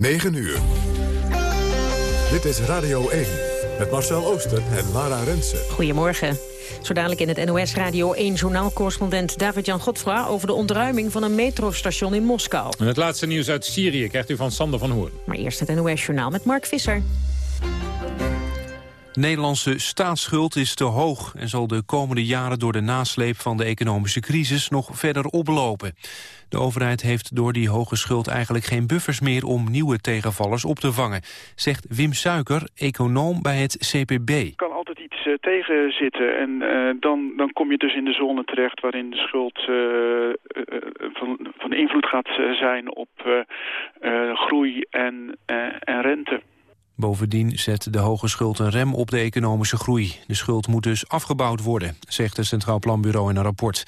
9 uur. Dit is Radio 1 met Marcel Ooster en Lara Rensen. Goedemorgen. Zo dadelijk in het NOS Radio 1 journaalcorrespondent David-Jan Godfra... over de ontruiming van een metrostation in Moskou. En het laatste nieuws uit Syrië krijgt u van Sander van Hoorn. Maar eerst het NOS-journaal met Mark Visser. De Nederlandse staatsschuld is te hoog en zal de komende jaren door de nasleep van de economische crisis nog verder oplopen. De overheid heeft door die hoge schuld eigenlijk geen buffers meer om nieuwe tegenvallers op te vangen, zegt Wim Suiker, econoom bij het CPB. Kan altijd iets tegen zitten en uh, dan, dan kom je dus in de zone terecht waarin de schuld uh, van, van invloed gaat zijn op groei en, en rente. Bovendien zet de hoge schuld een rem op de economische groei. De schuld moet dus afgebouwd worden, zegt het Centraal Planbureau in een rapport.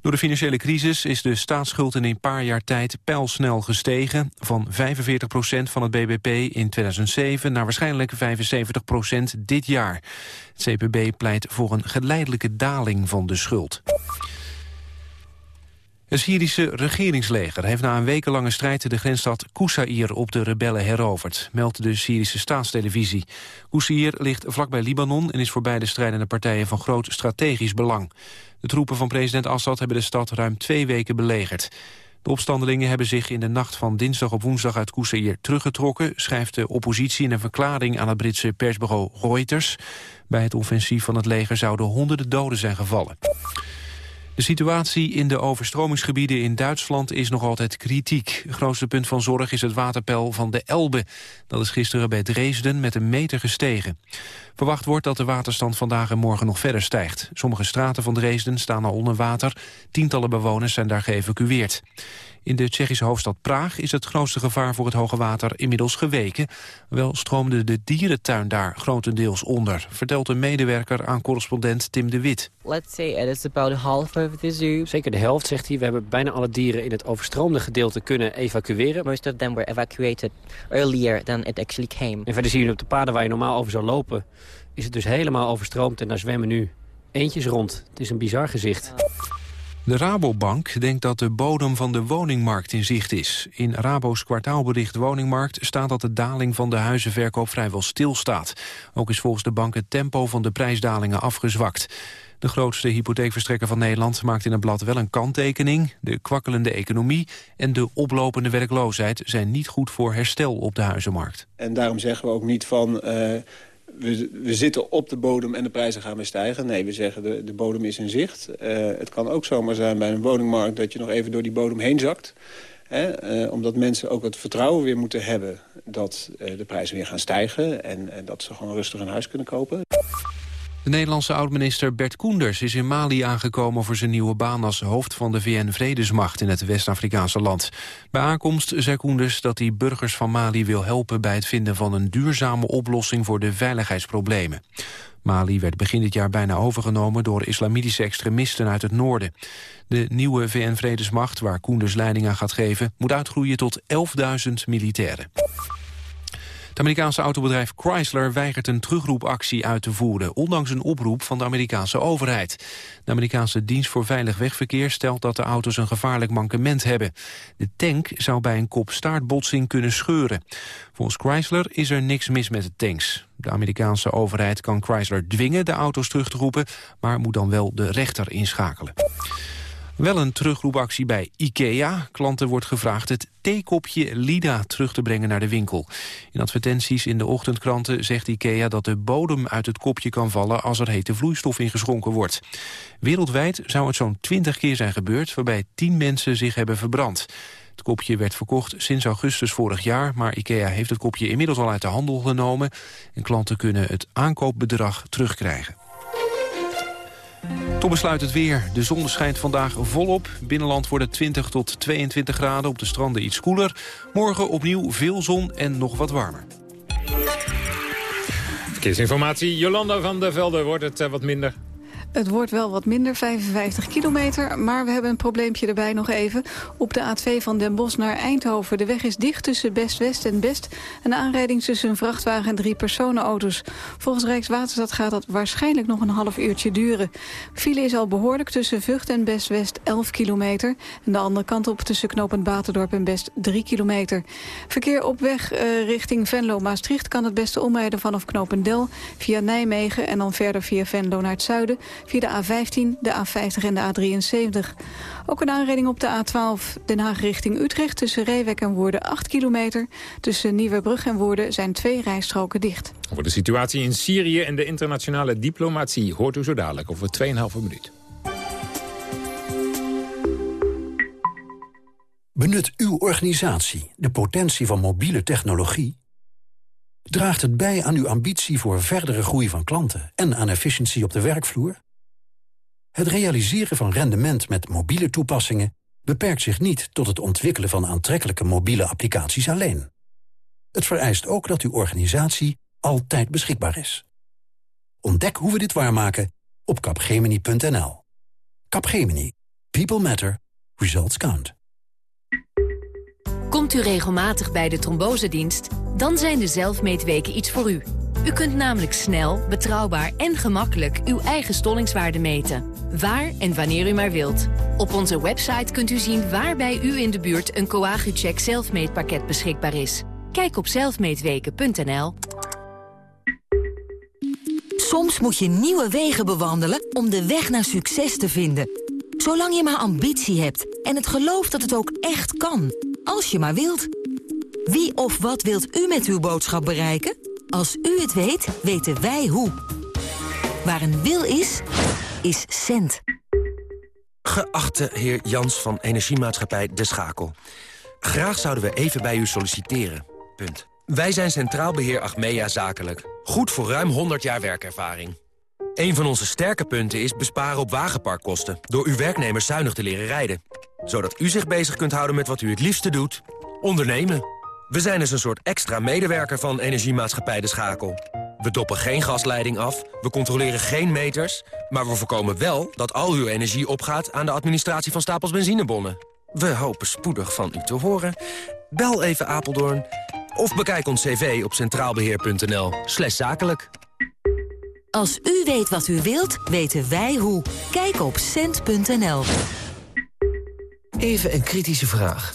Door de financiële crisis is de staatsschuld in een paar jaar tijd pijlsnel gestegen. Van 45 procent van het BBP in 2007 naar waarschijnlijk 75 procent dit jaar. Het CPB pleit voor een geleidelijke daling van de schuld. Het Syrische regeringsleger heeft na een wekenlange strijd de grensstad Koussair op de rebellen heroverd, meldt de Syrische staatstelevisie. Koussair ligt vlakbij Libanon en is voor beide strijdende partijen van groot strategisch belang. De troepen van president Assad hebben de stad ruim twee weken belegerd. De opstandelingen hebben zich in de nacht van dinsdag op woensdag uit Koussair teruggetrokken, schrijft de oppositie in een verklaring aan het Britse persbureau Reuters. Bij het offensief van het leger zouden honderden doden zijn gevallen. De situatie in de overstromingsgebieden in Duitsland is nog altijd kritiek. Het grootste punt van zorg is het waterpeil van de Elbe. Dat is gisteren bij Dresden met een meter gestegen. Verwacht wordt dat de waterstand vandaag en morgen nog verder stijgt. Sommige straten van Dresden staan al onder water. Tientallen bewoners zijn daar geëvacueerd. In de Tsjechische hoofdstad Praag is het grootste gevaar voor het hoge water inmiddels geweken. Wel stroomde de dierentuin daar grotendeels onder, vertelt een medewerker aan correspondent Tim de Wit. Let's say it is about half of the zoo. Zeker de helft, zegt hij. We hebben bijna alle dieren in het overstroomde gedeelte kunnen evacueren. Most of them were evacuated earlier than it actually came. En verder zie je op de paden waar je normaal over zou lopen, is het dus helemaal overstroomd en daar zwemmen nu eentjes rond. Het is een bizar gezicht. De Rabobank denkt dat de bodem van de woningmarkt in zicht is. In Rabo's kwartaalbericht Woningmarkt staat dat de daling van de huizenverkoop vrijwel stilstaat. Ook is volgens de bank het tempo van de prijsdalingen afgezwakt. De grootste hypotheekverstrekker van Nederland maakt in het blad wel een kanttekening. De kwakkelende economie en de oplopende werkloosheid zijn niet goed voor herstel op de huizenmarkt. En daarom zeggen we ook niet van... Uh we, zitten op de bodem en de prijzen gaan weer stijgen. Nee, we zeggen de, de bodem is in zicht. Uh, het kan ook zomaar zijn bij een woningmarkt dat je nog even door die bodem heen zakt. Hè? Uh, omdat mensen ook het vertrouwen weer moeten hebben dat de prijzen weer gaan stijgen. En, en dat ze gewoon rustig een huis kunnen kopen. De Nederlandse oud-minister Bert Koenders is in Mali aangekomen voor zijn nieuwe baan als hoofd van de VN-vredesmacht in het West-Afrikaanse land. Bij aankomst zei Koenders dat hij burgers van Mali wil helpen bij het vinden van een duurzame oplossing voor de veiligheidsproblemen. Mali werd begin dit jaar bijna overgenomen door islamitische extremisten uit het noorden. De nieuwe VN-vredesmacht, waar Koenders leiding aan gaat geven, moet uitgroeien tot 11.000 militairen. Het Amerikaanse autobedrijf Chrysler weigert een terugroepactie uit te voeren... ondanks een oproep van de Amerikaanse overheid. De Amerikaanse dienst voor veilig wegverkeer stelt dat de auto's een gevaarlijk mankement hebben. De tank zou bij een kop-staartbotsing kunnen scheuren. Volgens Chrysler is er niks mis met de tanks. De Amerikaanse overheid kan Chrysler dwingen de auto's terug te roepen... maar moet dan wel de rechter inschakelen. Wel een terugroepactie bij IKEA. Klanten wordt gevraagd het theekopje Lida terug te brengen naar de winkel. In advertenties in de ochtendkranten zegt IKEA dat de bodem uit het kopje kan vallen als er hete vloeistof ingeschonken wordt. Wereldwijd zou het zo'n 20 keer zijn gebeurd waarbij 10 mensen zich hebben verbrand. Het kopje werd verkocht sinds augustus vorig jaar... maar IKEA heeft het kopje inmiddels al uit de handel genomen... en klanten kunnen het aankoopbedrag terugkrijgen. Tot besluit het weer. De zon schijnt vandaag volop. Binnenland worden 20 tot 22 graden, op de stranden iets koeler. Morgen opnieuw veel zon en nog wat warmer. Verkeersinformatie, Jolanda van der Velde, wordt het uh, wat minder? Het wordt wel wat minder, 55 kilometer. Maar we hebben een probleempje erbij nog even. Op de A2 van Den Bosch naar Eindhoven. De weg is dicht tussen Best-West en Best. Een aanrijding tussen een vrachtwagen en drie personenauto's. Volgens Rijkswaterstaat gaat dat waarschijnlijk nog een half uurtje duren. File is al behoorlijk tussen Vught en Best-West 11 kilometer. En de andere kant op tussen knooppunt Baterdorp en Best 3 kilometer. Verkeer op weg uh, richting Venlo-Maastricht kan het beste omrijden vanaf knooppunt Del... via Nijmegen en dan verder via Venlo naar het zuiden... via de A15, de A50 en de A73. Ook een aanrijding op de A12 Den Haag richting Utrecht... tussen Reewek en Woerden 8 kilometer. Tussen Nieuwebrug en Woerden zijn twee rijstroken dicht. Over de situatie in Syrië en de internationale diplomatie... hoort u zo dadelijk over 2,5 minuut. Benut uw organisatie de potentie van mobiele technologie? Draagt het bij aan uw ambitie voor verdere groei van klanten... en aan efficiëntie op de werkvloer? Het realiseren van rendement met mobiele toepassingen... beperkt zich niet tot het ontwikkelen van aantrekkelijke mobiele applicaties alleen. Het vereist ook dat uw organisatie altijd beschikbaar is. Ontdek hoe we dit waarmaken op capgemini.nl. Capgemini. People matter. Results count. Komt u regelmatig bij de trombosedienst? Dan zijn de zelfmeetweken iets voor u. U kunt namelijk snel, betrouwbaar en gemakkelijk uw eigen stollingswaarde meten. Waar en wanneer u maar wilt. Op onze website kunt u zien waar bij u in de buurt een Coagucheck zelfmeetpakket beschikbaar is. Kijk op zelfmeetweken.nl. Soms moet je nieuwe wegen bewandelen om de weg naar succes te vinden. Zolang je maar ambitie hebt en het geloof dat het ook echt kan. Als je maar wilt. Wie of wat wilt u met uw boodschap bereiken? Als u het weet, weten wij hoe. Waar een wil is, is cent. Geachte heer Jans van Energiemaatschappij De Schakel. Graag zouden we even bij u solliciteren. Punt. Wij zijn Centraal Beheer Achmea Zakelijk. Goed voor ruim 100 jaar werkervaring. Een van onze sterke punten is besparen op wagenparkkosten... door uw werknemers zuinig te leren rijden. Zodat u zich bezig kunt houden met wat u het liefste doet. Ondernemen. We zijn dus een soort extra medewerker van Energiemaatschappij De Schakel. We doppen geen gasleiding af, we controleren geen meters... maar we voorkomen wel dat al uw energie opgaat aan de administratie van stapels benzinebonnen. We hopen spoedig van u te horen. Bel even Apeldoorn of bekijk ons cv op centraalbeheer.nl zakelijk. Als u weet wat u wilt, weten wij hoe. Kijk op cent.nl. Even een kritische vraag.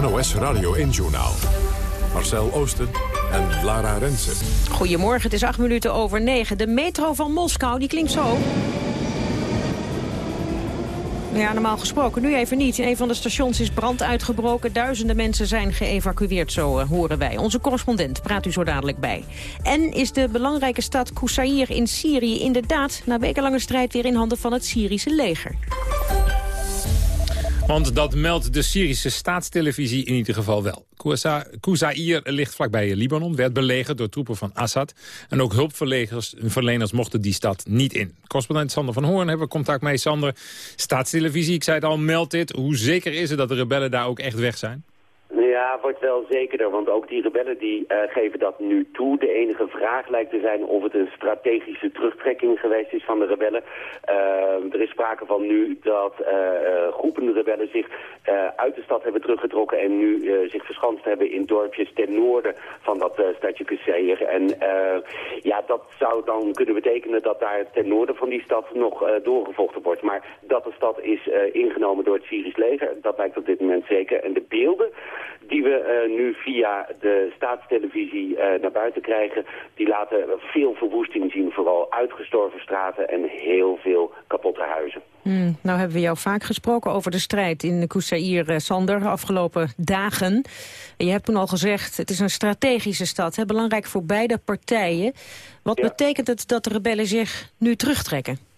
NOS Radio 1-journaal. Marcel Oosten en Lara Rensen. Goedemorgen, het is acht minuten over negen. De metro van Moskou, die klinkt zo. Ja, normaal gesproken. Nu even niet. In een van de stations is brand uitgebroken. Duizenden mensen zijn geëvacueerd, zo uh, horen wij. Onze correspondent praat u zo dadelijk bij. En is de belangrijke stad Koussair in Syrië inderdaad... na wekenlange strijd weer in handen van het Syrische leger? Want dat meldt de Syrische staatstelevisie in ieder geval wel. Kouzair ligt vlakbij Libanon, werd belegerd door troepen van Assad. En ook hulpverleners mochten die stad niet in. Correspondent Sander van Hoorn hebben contact mee. Sander, staatstelevisie, ik zei het al, meldt dit. Hoe zeker is het dat de rebellen daar ook echt weg zijn? Ja, wordt wel zekerder, want ook die rebellen die uh, geven dat nu toe. De enige vraag lijkt te zijn of het een strategische terugtrekking geweest is van de rebellen. Uh, er is sprake van nu dat uh, groepen rebellen zich uit de stad hebben teruggetrokken en nu zich verschanst hebben in dorpjes ten noorden van dat stadje Kusseir. En ja, dat zou dan kunnen betekenen dat daar ten noorden van die stad nog doorgevochten wordt. Maar dat de stad is ingenomen door het Syrisch leger, dat lijkt op dit moment zeker. En de beelden die we uh, nu via de staatstelevisie uh, naar buiten krijgen, die laten veel verwoesting zien. Vooral uitgestorven straten en heel veel kapotte huizen. Hmm, nou hebben we jou vaak gesproken over de strijd in Koussaïr, uh, Sander, afgelopen dagen. En je hebt toen al gezegd, het is een strategische stad, hè, belangrijk voor beide partijen. Wat ja. betekent het dat de rebellen zich nu terugtrekken?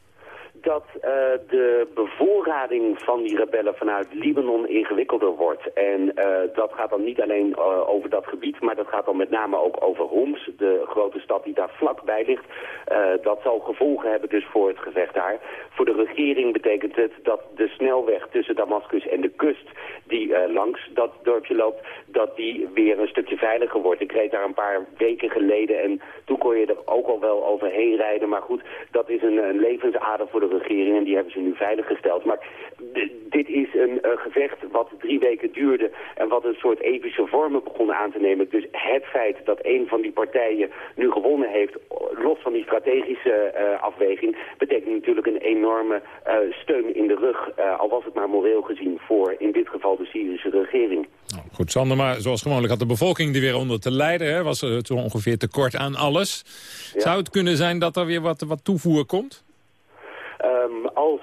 Dat uh, de bevoorrading van die rebellen vanuit Libanon ingewikkelder wordt. En uh, dat gaat dan niet alleen uh, over dat gebied, maar dat gaat dan met name ook over Homs, de grote stad die daar vlakbij ligt. dat zal gevolgen hebben dus voor het gevecht daar. Voor de regering betekent het dat de snelweg tussen Damascus en de kust, die langs dat dorpje loopt, dat die weer een stukje veiliger wordt. Ik reed daar een paar weken geleden en toen kon je er ook al wel overheen rijden. Maar goed, dat is een, een levensader voor de regering en die hebben ze nu veiliggesteld. Maar dit is een uh, gevecht wat drie weken duurde en wat een soort epische vormen begon aan te nemen. Dus het feit dat een van die partijen nu gewonnen heeft, los van die strategische uh, afweging, betekent natuurlijk een enorme uh, steun in de rug, al was het maar moreel gezien, voor in dit geval de Syrische regering. Nou, goed, Sander, maar zoals gewoonlijk had de bevolking er weer onder te lijden. Hè? Was er ongeveer tekort aan alles. Ja. Zou het kunnen zijn dat er weer wat, wat toevoer komt? Um, als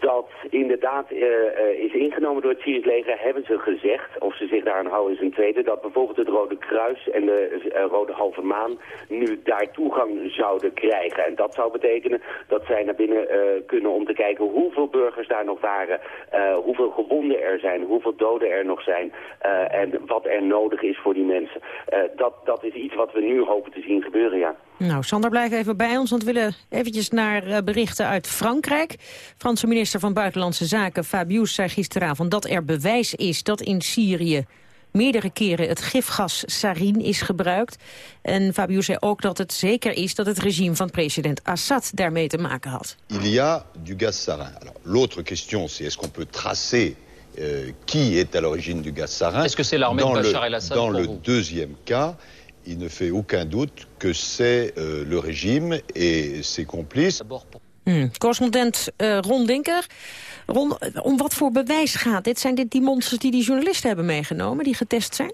dat inderdaad uh, uh, is ingenomen door het Syrisch leger, hebben ze gezegd, of ze zich daaraan houden is een tweede, dat bijvoorbeeld het Rode Kruis en de uh, Rode Halve Maan nu daar toegang zouden krijgen. En dat zou betekenen dat zij naar binnen kunnen om te kijken hoeveel burgers daar nog waren, hoeveel gewonden er zijn, hoeveel doden er nog zijn en wat er nodig is voor die mensen. dat, dat is iets wat we nu hopen te zien gebeuren, ja. Nou, Sander, blijf even bij ons, want we willen eventjes naar berichten uit Frankrijk. Franse minister van Buitenlandse Zaken Fabius zei gisteravond dat er bewijs is dat in Syrië meerdere keren het gifgas sarin is gebruikt. En Fabius zei ook dat het zeker is dat het regime van president Assad daarmee te maken had. Il y a du gaz sarin. L'autre question c'est est-ce qu'on peut tracer euh, qui est à l'origine du gaz sarin Est-ce que c'est l'armée de Bachar el-Assad Dans le deuxième cas, il ne fait aucun doute que c'est euh, le régime et ses complices. Hmm. Correspondent uh, Ron Dinker. Ron, om wat voor bewijs gaat dit? Zijn dit die monsters die die journalisten hebben meegenomen, die getest zijn?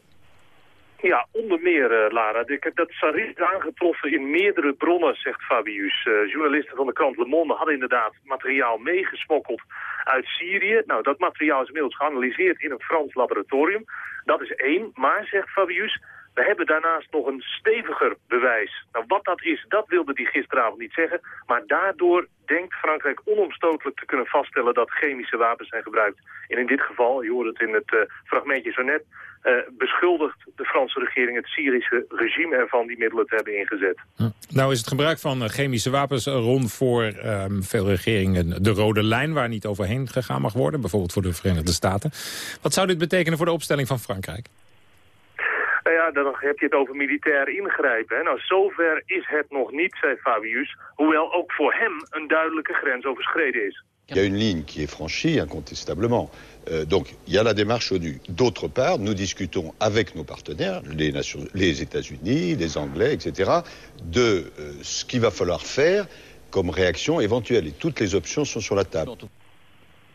Ja, onder meer, uh, Lara. Dat sarin is aangetroffen in meerdere bronnen, zegt Fabius. Uh, journalisten van de krant Le Monde hadden inderdaad materiaal meegesmokkeld uit Syrië. Nou, dat materiaal is inmiddels geanalyseerd in een Frans laboratorium. Dat is één. Maar, zegt Fabius, we hebben daarnaast nog een steviger bewijs. Nou, wat dat is, dat wilde hij gisteravond niet zeggen. Maar daardoor denkt Frankrijk onomstotelijk te kunnen vaststellen dat chemische wapens zijn gebruikt. En in dit geval, je hoort het in het uh, fragmentje zo net, uh, beschuldigt de Franse regering het Syrische regime ervan die middelen te hebben ingezet. Hm. Nou is het gebruik van chemische wapens rond voor um, veel regeringen de rode lijn waar niet overheen gegaan mag worden. Bijvoorbeeld voor de Verenigde Staten. Wat zou dit betekenen voor de opstelling van Frankrijk? Nou ja, dan heb je het over militair ingrijpen. Hè. Nou, zover is het nog niet, zei Fabius. Hoewel ook voor hem een duidelijke grens overschreden is. Il y a une ligne qui est franchie, incontestablement. Euh, donc, il y a la démarche ONU. D'autre part, nous discutons avec nos partenaires, les, Nations, les États-Unis, les Anglais, etc., de euh, ce qu'il va falloir faire comme réaction éventuelle. Et toutes les options sont sur la table.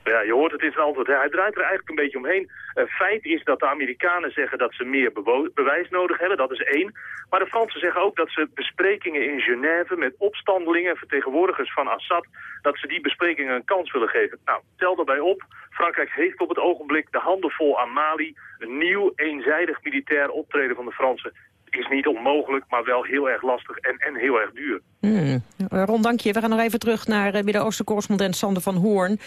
Ja, je hoort het in zijn antwoord. Hij draait er eigenlijk een beetje omheen. Uh, feit is dat de Amerikanen zeggen dat ze meer bewijs nodig hebben. Dat is één. Maar de Fransen zeggen ook dat ze besprekingen in Genève met opstandelingen en vertegenwoordigers van Assad, dat ze die besprekingen een kans willen geven. Nou, tel daarbij op. Frankrijk heeft op het ogenblik de handen vol aan Mali. Een nieuw eenzijdig militair optreden van de Fransen is niet onmogelijk, maar wel heel erg lastig en, en heel erg duur. Hmm. Ron, dank je. We gaan nog even terug naar uh, Midden-Oosten-correspondent Sander van Hoorn.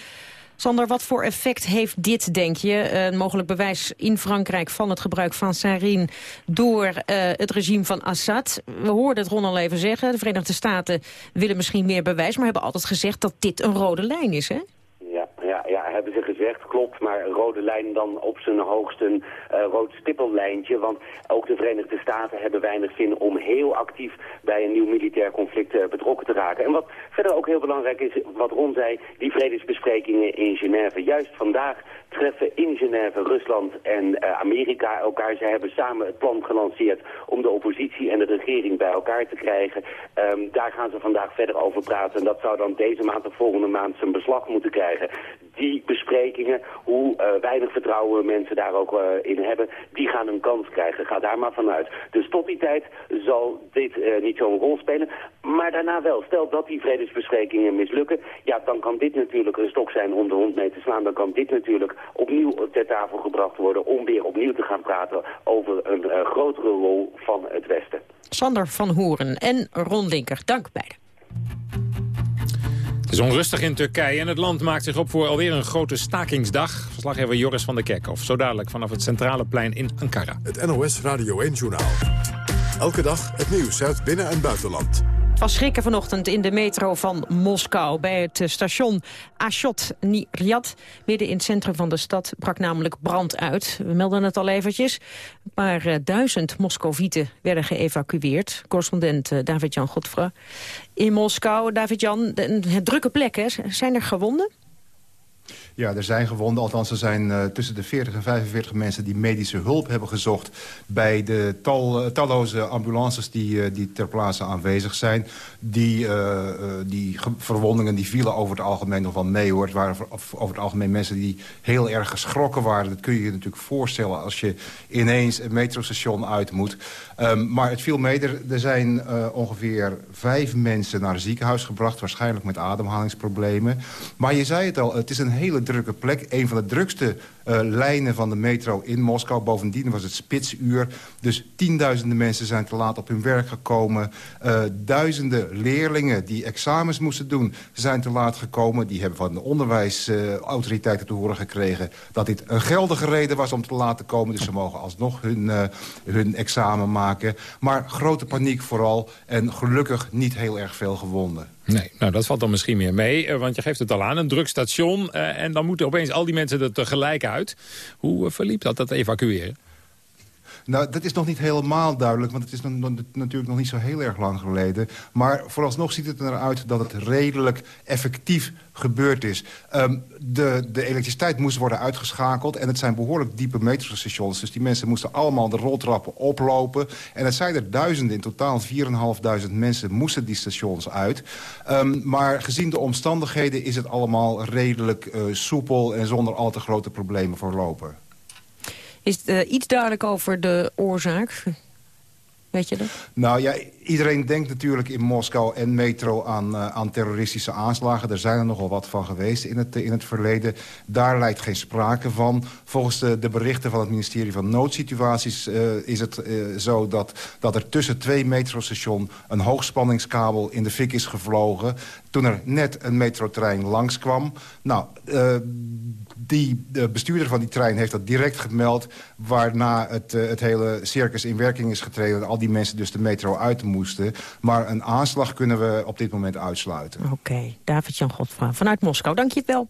Sander, wat voor effect heeft dit, denk je, een mogelijk bewijs in Frankrijk van het gebruik van sarin door uh, het regime van Assad? We hoorden het Ron al even zeggen, de Verenigde Staten willen misschien meer bewijs, maar hebben altijd gezegd dat dit een rode lijn is, hè? Ja, ja, ja, hebben ze gezegd, klopt. Maar rode lijn dan op zijn hoogst een uh, rood stippellijntje. Want ook de Verenigde Staten hebben weinig zin om heel actief bij een nieuw militair conflict uh, betrokken te raken. En wat verder ook heel belangrijk is, wat Ron zei, die vredesbesprekingen in Genève. Juist vandaag treffen in Genève Rusland en uh, Amerika elkaar. Ze hebben samen het plan gelanceerd om de oppositie en de regering bij elkaar te krijgen. Um, daar gaan ze vandaag verder over praten. En dat zou dan deze maand of volgende maand zijn beslag moeten krijgen. Die bespreking vredesbesprekingen, hoe weinig vertrouwen mensen daar ook in hebben, die gaan een kans krijgen. Ga daar maar vanuit. Dus tot die tijd zal dit niet zo'n rol spelen. Maar daarna wel. Stel dat die vredesbesprekingen mislukken, ja, dan kan dit natuurlijk een stok zijn om de hond mee te slaan. Dan kan dit natuurlijk opnieuw ter tafel gebracht worden om weer opnieuw te gaan praten over een uh, grotere rol van het Westen. Sander van Hoeren en Ron Linker, dank beiden. Het is onrustig in Turkije en het land maakt zich op voor alweer een grote stakingsdag. Verslaggever Joris van der Kerkhof, zo dadelijk vanaf het centrale plein in Ankara. Het NOS Radio 1-journaal. Elke dag het nieuws uit binnen- en buitenland was schrikken vanochtend in de metro van Moskou. Bij het station Ashot Niryad, midden in het centrum van de stad, brak namelijk brand uit. We melden het al eventjes. Maar uh, duizend Moscovieten werden geëvacueerd. Correspondent uh, David-Jan Godfra in Moskou. David-Jan, het drukke plek, hè? zijn er gewonden? Ja, er zijn gewonden. Althans, er zijn uh, tussen de 40 en 45 mensen die medische hulp hebben gezocht... bij de tal, uh, talloze ambulances die, uh, die ter plaatse aanwezig zijn. Die, die verwondingen die vielen over het algemeen nog wel mee. Hoor. Het waren over het algemeen mensen die heel erg geschrokken waren. Dat kun je je natuurlijk voorstellen als je ineens een metrostation uit moet. Um, maar het viel mee. Er, er zijn ongeveer vijf mensen naar het ziekenhuis gebracht. Waarschijnlijk met ademhalingsproblemen. Maar je zei het al, het is een hele drukke plek. Een van de drukste uh, lijnen van de metro in Moskou. Bovendien was het spitsuur. Dus tienduizenden mensen zijn te laat op hun werk gekomen. Uh, duizenden leerlingen die examens moesten doen zijn te laat gekomen. Die hebben van de onderwijsautoriteiten te horen gekregen... dat dit een geldige reden was om te laten komen. Dus ze mogen alsnog hun, hun examen maken. Maar grote paniek vooral. En gelukkig niet heel erg veel gewonden. Nee, nou dat valt dan misschien meer mee, want je geeft het al aan, een druk station... Uh, en dan moeten opeens al die mensen er tegelijk uit. Hoe uh, verliep dat, dat evacueren? Nou, dat is nog niet helemaal duidelijk, want het is natuurlijk nog niet zo heel erg lang geleden. Maar vooralsnog ziet het eruit dat het redelijk effectief gebeurd is. Um, de, de elektriciteit moest worden uitgeschakeld en het zijn behoorlijk diepe metrostations. Dus die mensen moesten allemaal de roltrappen oplopen. En het zijn er duizenden, in totaal 4.500 mensen moesten die stations uit. Um, maar gezien de omstandigheden is het allemaal redelijk uh, soepel en zonder al te grote problemen verlopen. Is het uh, iets duidelijk over de oorzaak? Weet je dat? Nou ja, iedereen denkt natuurlijk in Moskou en metro aan, uh, aan terroristische aanslagen. Er zijn er nogal wat van geweest in het, in het verleden. Daar lijkt geen sprake van. Volgens de, de berichten van het ministerie van Noodsituaties uh, is het zo dat, dat er tussen twee metrostations een hoogspanningskabel in de fik is gevlogen. Toen er net een metrotrein langskwam. Nou, die, de bestuurder van die trein heeft dat direct gemeld... waarna het, het hele circus in werking is getreden... en al die mensen dus de metro uit Maar een aanslag kunnen we op dit moment uitsluiten. Oké. David-Jan Godfra vanuit Moskou. Dank je wel.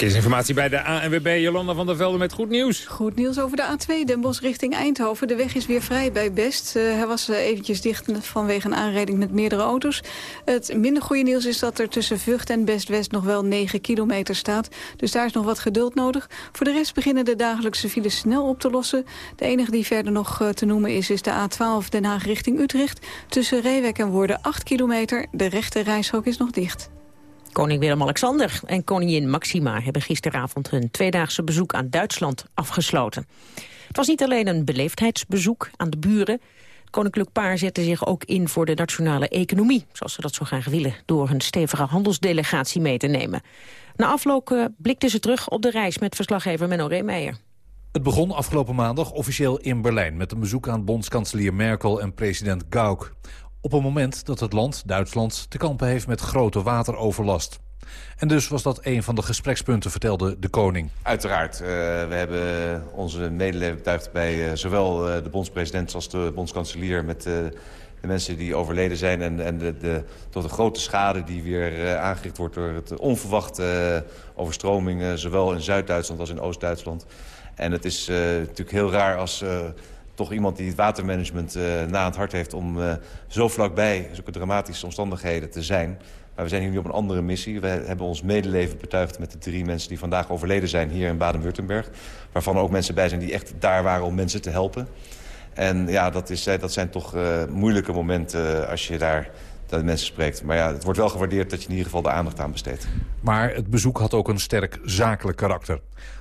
Informatie bij de ANWB, Jolanda van der Velde met goed nieuws. Goed nieuws over de A2, Den Bosch richting Eindhoven. De weg is weer vrij bij Best. Uh, hij was uh, eventjes dicht vanwege een aanrijding met meerdere auto's. Het minder goede nieuws is dat er tussen Vught en Best-West nog wel 9 kilometer staat. Dus daar is nog wat geduld nodig. Voor de rest beginnen de dagelijkse files snel op te lossen. De enige die verder nog uh, te noemen is, is de A12 Den Haag richting Utrecht. Tussen Reewek en Woerden 8 kilometer. De rechte reishok is nog dicht. Koning Willem-Alexander en koningin Maxima hebben gisteravond hun tweedaagse bezoek aan Duitsland afgesloten. Het was niet alleen een beleefdheidsbezoek aan de buren. Het koninklijk paar zette zich ook in voor de nationale economie, zoals ze dat zo graag willen, door hun stevige handelsdelegatie mee te nemen. Na afloop uh, blikten ze terug op de reis met verslaggever Menno Reemeijer. Het begon afgelopen maandag officieel in Berlijn... met een bezoek aan bondskanselier Merkel en president Gauck. Op een moment dat het land, Duitsland, te kampen heeft met grote wateroverlast. En dus was dat een van de gesprekspunten, vertelde de koning. Uiteraard. Uh, we hebben onze medeleven betuigd bij uh, zowel uh, de bondspresident als de bondskanselier... met de mensen die overleden zijn en, en de, de, tot de grote schade die weer aangericht wordt... door het onverwachte overstromingen, zowel in Zuid-Duitsland als in Oost-Duitsland. En het is natuurlijk heel raar als toch iemand die het watermanagement uh, na het hart heeft... om uh, zo vlakbij zulke dramatische omstandigheden te zijn. Maar we zijn hier nu op een andere missie. We hebben ons medeleven betuigd met de drie mensen die vandaag overleden zijn... hier in Baden-Württemberg. Waarvan ook mensen bij zijn die echt daar waren om mensen te helpen. En ja, dat, is, dat zijn toch moeilijke momenten als je daar dat mensen spreekt. Maar ja, het wordt wel gewaardeerd dat je in ieder geval de aandacht aan besteedt. Maar het bezoek had ook een sterk zakelijk karakter.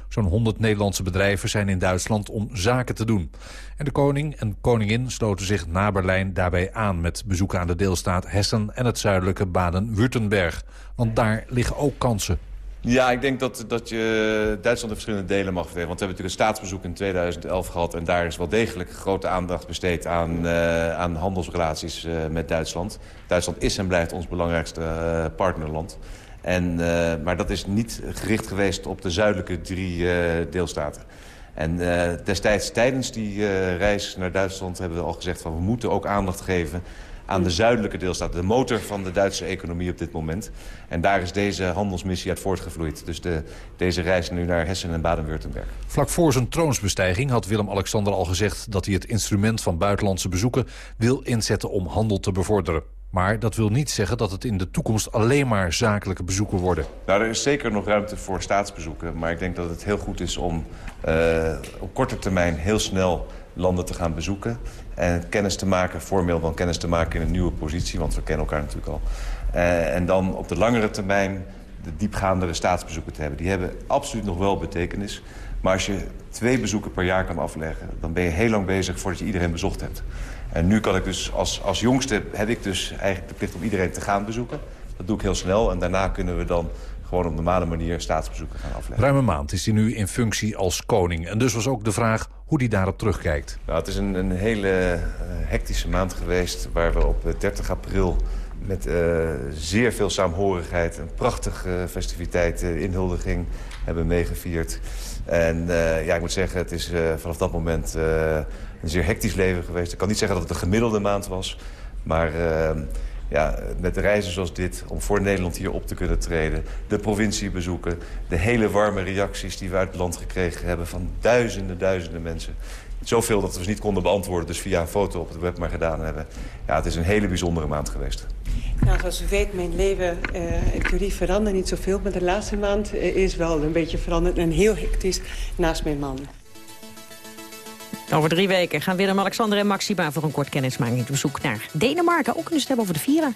Zo'n 100 Nederlandse bedrijven zijn in Duitsland om zaken te doen. En de koning en koningin sloten zich na Berlijn daarbij aan... met bezoeken aan de deelstaat Hessen en het zuidelijke Baden-Württemberg. Want daar liggen ook kansen. Ja, ik denk dat, dat je Duitsland in verschillende delen mag verdelen. Want we hebben natuurlijk een staatsbezoek in 2011 gehad... en daar is wel degelijk grote aandacht besteed aan, uh, aan handelsrelaties uh, met Duitsland. Duitsland is en blijft ons belangrijkste uh, partnerland. En, maar dat is niet gericht geweest op de zuidelijke drie deelstaten. En destijds tijdens die reis naar Duitsland hebben we al gezegd... van we moeten ook aandacht geven aan de zuidelijke deelstaat. De motor van de Duitse economie op dit moment. En daar is deze handelsmissie uit voortgevloeid. Dus de, deze reis nu naar Hessen en Baden-Württemberg. Vlak voor zijn troonsbestijging had Willem-Alexander al gezegd... dat hij het instrument van buitenlandse bezoeken wil inzetten om handel te bevorderen. Maar dat wil niet zeggen dat het in de toekomst alleen maar zakelijke bezoeken worden. Nou, er is zeker nog ruimte voor staatsbezoeken. Maar ik denk dat het heel goed is om uh, op korte termijn heel snel landen te gaan bezoeken. En kennis te maken, formeel dan kennis te maken in een nieuwe positie. Want we kennen elkaar natuurlijk al. Uh, en dan op de langere termijn de diepgaandere staatsbezoeken te hebben. Die hebben absoluut nog wel betekenis. Maar als je twee bezoeken per jaar kan afleggen... dan ben je heel lang bezig voordat je iedereen bezocht hebt. En nu kan ik dus, als, als jongste heb ik dus eigenlijk de plicht om iedereen te gaan bezoeken. Dat doe ik heel snel. En daarna kunnen we dan gewoon op normale manier staatsbezoeken gaan afleggen. Ruim een maand is hij nu in functie als koning. En dus was ook de vraag hoe hij daarop terugkijkt. Nou, het is een, een hele uh, hectische maand geweest... waar we op 30 april met uh, zeer veel saamhorigheid... een prachtige festiviteit, uh, inhuldiging hebben meegevierd. En ja, ik moet zeggen, het is vanaf dat moment een zeer hectisch leven geweest. Ik kan niet zeggen dat het een gemiddelde maand was... maar ja, met reizen zoals dit, om voor Nederland hier op te kunnen treden... de provincie bezoeken, de hele warme reacties die we uit het land gekregen hebben... van duizenden, duizenden mensen. Zoveel dat we ze niet konden beantwoorden, dus via een foto op het web maar gedaan hebben. Ja, het is een hele bijzondere maand geweest. Nou, zoals u weet, mijn leven, uh, het verandert niet zoveel... maar de laatste maand uh, is wel een beetje veranderd en heel hectisch naast mijn man. Over drie weken gaan Willem-Alexander en Maxima voor een kort kennismaking bezoek naar Denemarken. Ook kunnen ze het hebben over de Vira.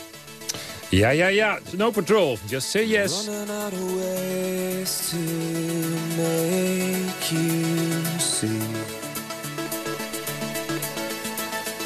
Ja, ja, ja. Snow Patrol. Just say yes.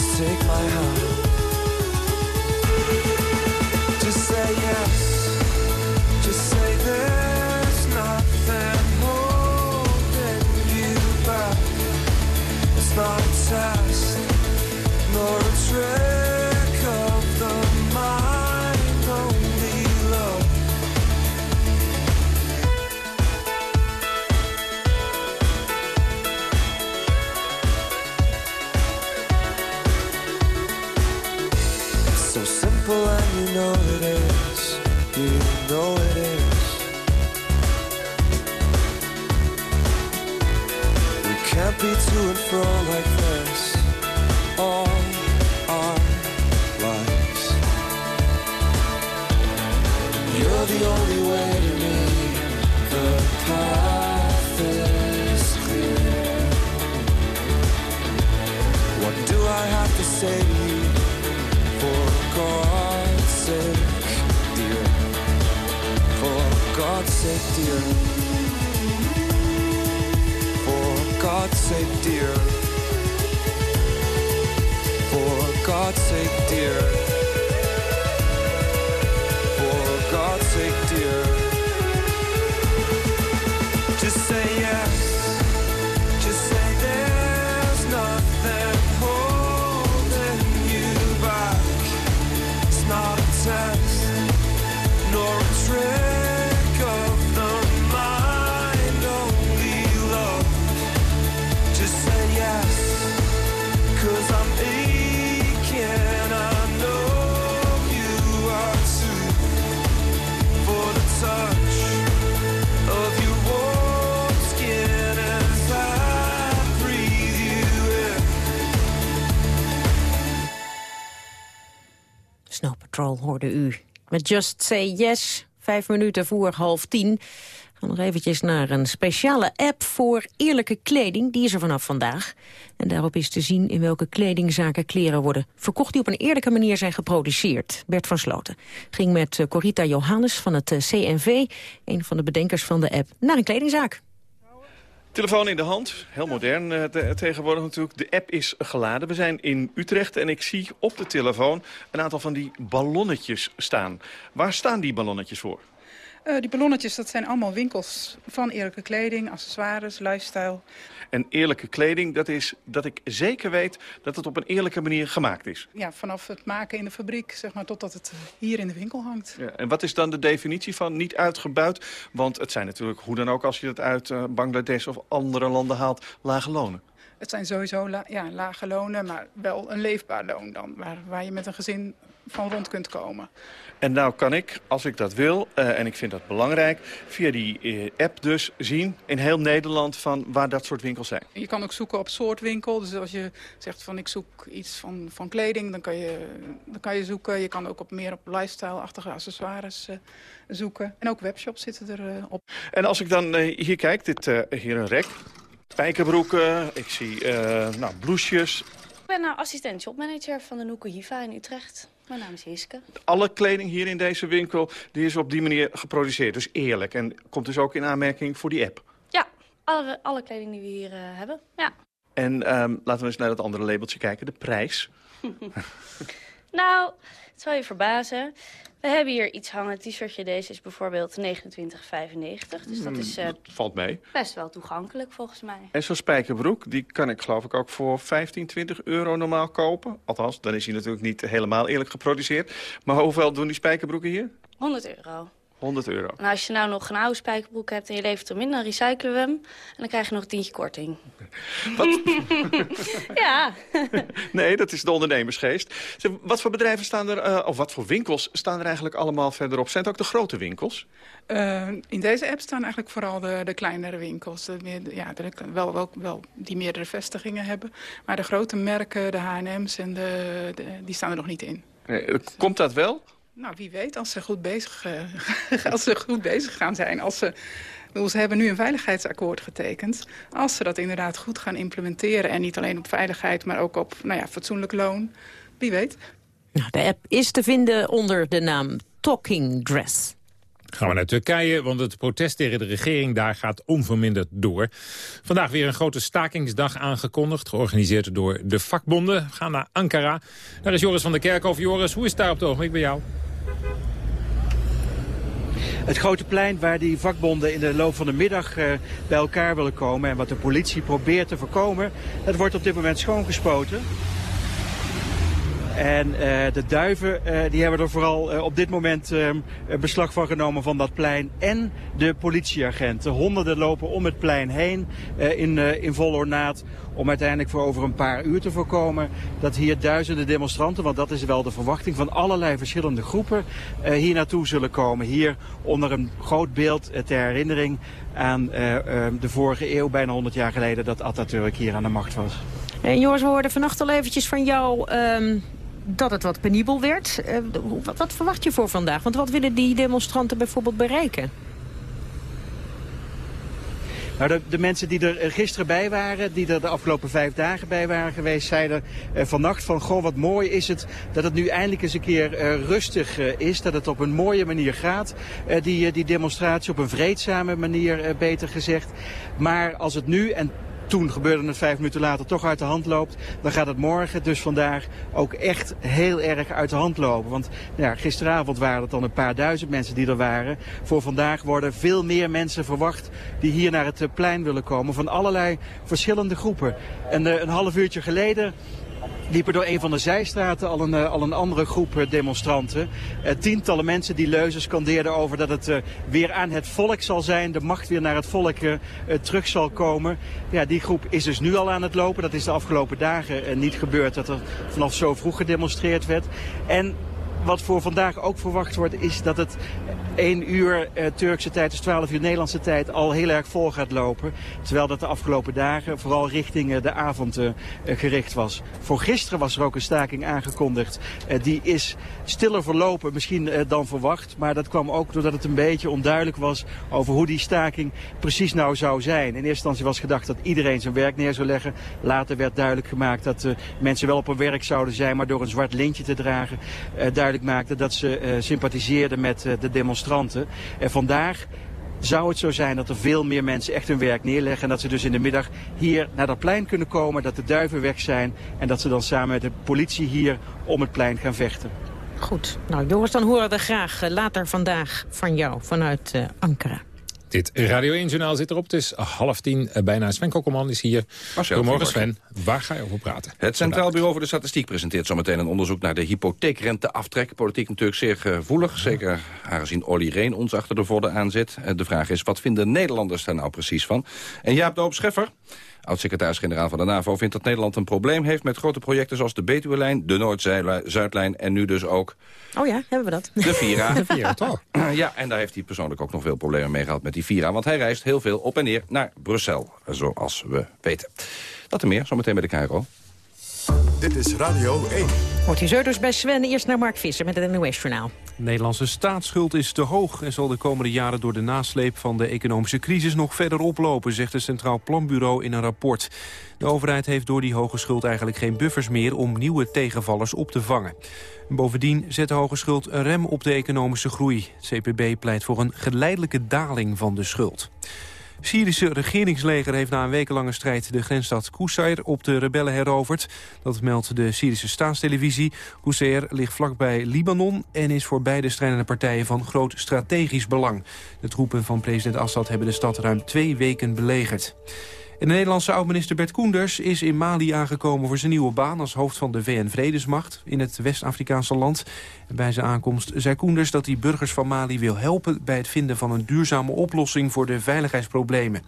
Please take my hand. Just say yes. Patrol hoorde u. Met Just Say Yes, vijf minuten voor half tien. Gaan nog eventjes naar een speciale app voor eerlijke kleding. Die is er vanaf vandaag. En daarop is te zien in welke kledingzaken kleren worden verkocht... die op een eerlijke manier zijn geproduceerd. Bert van Sloten ging met eh, Corita Johannes van het eh, CNV... een van de bedenkers van de app, naar een kledingzaak. Telefoon in de hand, heel modern uh, tegenwoordig natuurlijk. De app is geladen. We zijn in Utrecht en ik zie op de telefoon een aantal van die ballonnetjes staan. Waar staan die ballonnetjes voor? Uh, die ballonnetjes, dat zijn allemaal winkels van eerlijke kleding, accessoires, lifestyle. En eerlijke kleding, dat is dat ik zeker weet dat het op een eerlijke manier gemaakt is. Ja, vanaf het maken in de fabriek, zeg maar, totdat het hier in de winkel hangt. Ja, en wat is dan de definitie van niet uitgebuit? Want het zijn natuurlijk, hoe dan ook, als je het uit uh, Bangladesh of andere landen haalt, lage lonen. Het zijn sowieso la ja, lage lonen, maar wel een leefbaar loon dan. Waar, waar je met een gezin van rond kunt komen. En nou kan ik, als ik dat wil, uh, en ik vind dat belangrijk... via die uh, app dus zien in heel Nederland van waar dat soort winkels zijn. Je kan ook zoeken op soort winkel. Dus als je zegt van ik zoek iets van, van kleding, dan kan, je, dan kan je zoeken. Je kan ook op meer op lifestyle-achtige accessoires uh, zoeken. En ook webshops zitten erop. op. En als ik dan hier kijk, dit hier een rek. Spijkerbroeken, ik zie nou, blousejes. Ik ben nou assistent shopmanager van de Noeke Hiva in Utrecht. Mijn naam is Hiske. Alle kleding hier in deze winkel die is op die manier geproduceerd. Dus eerlijk. En komt dus ook in aanmerking voor die app. Ja, alle, alle kleding die we hier uh, hebben. Ja. En um, laten we eens naar dat andere labeltje kijken. De prijs. nou, het zal je verbazen. We hebben hier iets hangen. Het t-shirtje deze is bijvoorbeeld 29,95. Dus dat is uh, Valt mee. best wel toegankelijk volgens mij. En zo'n spijkerbroek, die kan ik geloof ik ook voor 15, 20 euro normaal kopen. Althans, dan is hij natuurlijk niet helemaal eerlijk geproduceerd. Maar hoeveel doen die spijkerbroeken hier? 100 euro. 100 euro. En als je nou nog een oude spijkerbroek hebt en je levert hem in, dan recyclen we hem. En dan krijg je nog een tientje korting. Wat? ja. nee, dat is de ondernemersgeest. Wat voor bedrijven staan er, uh, of wat voor winkels staan er eigenlijk allemaal verderop? Zijn het ook de grote winkels? Uh, in deze app staan eigenlijk vooral de, de kleinere winkels. De meer, ja, de, wel, wel, wel die meerdere vestigingen hebben. Maar de grote merken, de H&M's, en de, de, die staan er nog niet in. Nee, komt dat wel? Nou, wie weet, als ze goed bezig, uh, als ze goed bezig gaan zijn. Als ze, ze hebben nu een veiligheidsakkoord getekend. Als ze dat inderdaad goed gaan implementeren... en niet alleen op veiligheid, maar ook op nou ja, fatsoenlijk loon. Wie weet. Nou, de app is te vinden onder de naam Talking Dress. Gaan we naar Turkije, want het protest tegen de regering daar gaat onverminderd door. Vandaag weer een grote stakingsdag aangekondigd, georganiseerd door de vakbonden. We gaan naar Ankara. Daar is Joris van der Kerkhof. Joris, hoe is het daar op het ogenblik bij jou? Het grote plein waar die vakbonden in de loop van de middag uh, bij elkaar willen komen... en wat de politie probeert te voorkomen, dat wordt op dit moment schoongespoten. En uh, de duiven uh, die hebben er vooral uh, op dit moment beslag van genomen van dat plein. En de politieagenten. Honderden lopen om het plein heen in, in vol ornaat. Om uiteindelijk voor over een paar uur te voorkomen dat hier duizenden demonstranten, want dat is wel de verwachting van allerlei verschillende groepen, hier naartoe zullen komen. Hier onder een groot beeld ter herinnering aan de vorige eeuw, bijna 100 jaar geleden, dat Atatürk hier aan de macht was. En Joris, we hoorden vannacht al eventjes van jou um, dat het wat penibel werd. Uh, wat, wat, verwacht je voor vandaag? Want wat willen die demonstranten bijvoorbeeld bereiken? Nou, de, de, mensen die er gisteren bij waren, die er de afgelopen vijf dagen bij waren geweest, zeiden uh, vannacht van, goh, wat mooi is het dat het nu eindelijk eens een keer rustig is. Dat het op een mooie manier gaat, die, die demonstratie, op een vreedzame manier, beter gezegd. Maar als het nu, en toen gebeurde het vijf minuten later toch uit de hand loopt. Dan gaat het morgen, dus vandaag, ook echt heel erg uit de hand lopen. Want ja, gisteravond waren het dan een paar duizend mensen die er waren. Voor vandaag worden veel meer mensen verwacht die hier naar het plein willen komen. Van allerlei verschillende groepen. En uh, een half uurtje geleden liepen door een van de zijstraten al een, uh, al een andere groep uh, demonstranten. Uh, tientallen mensen die leuzen scandeerden over dat het weer aan het volk zal zijn. De macht weer naar het volk terug zal komen. Ja, die groep is dus nu al aan het lopen. Dat is de afgelopen dagen niet gebeurd dat er vanaf zo vroeg gedemonstreerd werd. En wat voor vandaag ook verwacht wordt is dat het 1 uur uh, Turkse tijd, dus 12 uur Nederlandse tijd, al heel erg vol gaat lopen. Terwijl dat de afgelopen dagen vooral richting uh, de avond uh, gericht was. Voor gisteren was er ook een staking aangekondigd. die is stiller verlopen misschien dan verwacht. Maar dat kwam ook doordat het een beetje onduidelijk was over hoe die staking precies nou zou zijn. In eerste instantie was gedacht dat iedereen zijn werk neer zou leggen. Later werd duidelijk gemaakt dat mensen wel op hun werk zouden zijn, maar door een zwart lintje te dragen duidelijk maakte dat ze sympathiseerden met de demonstranten. En vandaag zou het zo zijn dat er veel meer mensen echt hun werk neerleggen. En dat ze dus in de middag hier naar dat plein kunnen komen, dat de duiven weg zijn. En dat ze dan samen met de politie hier om het plein gaan vechten. Goed. Nou Joris, dan horen we graag later vandaag van jou vanuit Ankara. Dit Radio 1-journaal zit erop. Het is half tien. Eh, bijna Sven Kokkelman is hier. Goedemorgen Sven. Waar ga je over praten? Het Centraal Bureau voor de Statistiek presenteert zometeen een onderzoek naar de hypotheekrenteaftrek. Politiek natuurlijk zeer gevoelig. Zeker aangezien Olly Reen ons achter de vorden aanzet. Eh, de vraag is, wat vinden Nederlanders daar nou precies van? En Jaap Doop Scheffer, Oud-secretaris-generaal van de NAVO vindt dat Nederland een probleem heeft... met grote projecten zoals de Betuwe-lijn, de Noord-Zuidlijn... en nu dus ook... Oh ja, hebben we dat? De Vira. de Vira, toch? ja, en daar heeft hij persoonlijk ook nog veel problemen mee gehad met die Vira. Want hij reist heel veel op en neer naar Brussel, zoals we weten. Dat en meer, zometeen bij de KRO. Dit is Radio 1. Wordt je dus bij Sven. Eerst naar Mark Visser met het NOS-journaal. De Nederlandse staatsschuld is te hoog... en zal de komende jaren door de nasleep van de economische crisis... nog verder oplopen, zegt het Centraal Planbureau in een rapport. De overheid heeft door die hoge schuld eigenlijk geen buffers meer... om nieuwe tegenvallers op te vangen. Bovendien zet de hoge schuld een rem op de economische groei. Het CPB pleit voor een geleidelijke daling van de schuld. Syrische regeringsleger heeft na een wekenlange strijd de grensstad Qusayr op de rebellen heroverd. Dat meldt de Syrische staatstelevisie. Qusayr ligt vlakbij Libanon en is voor beide strijdende partijen van groot strategisch belang. De troepen van president Assad hebben de stad ruim twee weken belegerd de Nederlandse oud-minister Bert Koenders is in Mali aangekomen voor zijn nieuwe baan als hoofd van de VN-vredesmacht in het West-Afrikaanse land. bij zijn aankomst zei Koenders dat hij burgers van Mali wil helpen bij het vinden van een duurzame oplossing voor de veiligheidsproblemen.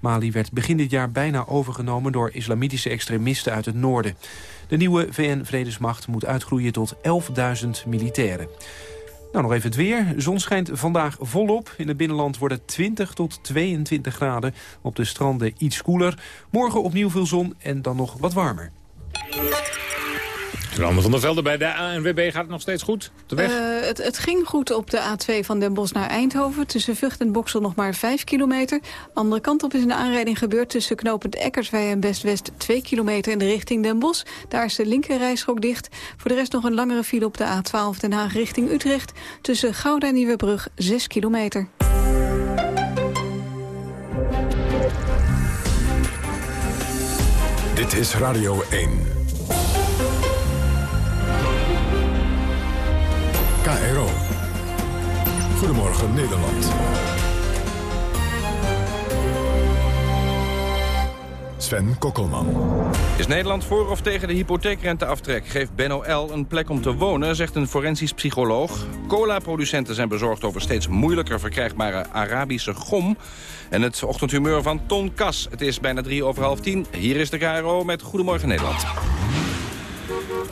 Mali werd begin dit jaar bijna overgenomen door islamitische extremisten uit het noorden. De nieuwe VN-vredesmacht moet uitgroeien tot 11.000 militairen. Nou, nog even het weer. Zon schijnt vandaag volop. In het binnenland wordt het 20 tot 22 graden. Op de stranden iets koeler. Morgen opnieuw veel zon en dan nog wat warmer. Jolande van der Velde bij de ANWB gaat het nog steeds goed? De weg? Uh, het, het, ging goed op de A2 van Den Bosch naar Eindhoven. Tussen Vught en Boksel nog maar 5 kilometer. Andere kant op is een aanrijding gebeurd tussen knopend Eckerswij en Best-West 2 kilometer in de richting Den Bosch. Daar is de linkerrijstrook dicht. Voor de rest nog een langere file op de A12 Den Haag richting Utrecht. Tussen Gouda en Nieuwebrug 6 kilometer. Dit is Radio 1. KRO. Goedemorgen Nederland. Sven Kokkelman. Is Nederland voor of tegen de hypotheekrenteaftrek? Geeft Benno L. een plek om te wonen, zegt een forensisch psycholoog. Cola-producenten zijn bezorgd over steeds moeilijker verkrijgbare Arabische gom. En het ochtendhumeur van Ton Kas. Het is bijna drie over half tien. Hier is de KRO met Goedemorgen Nederland.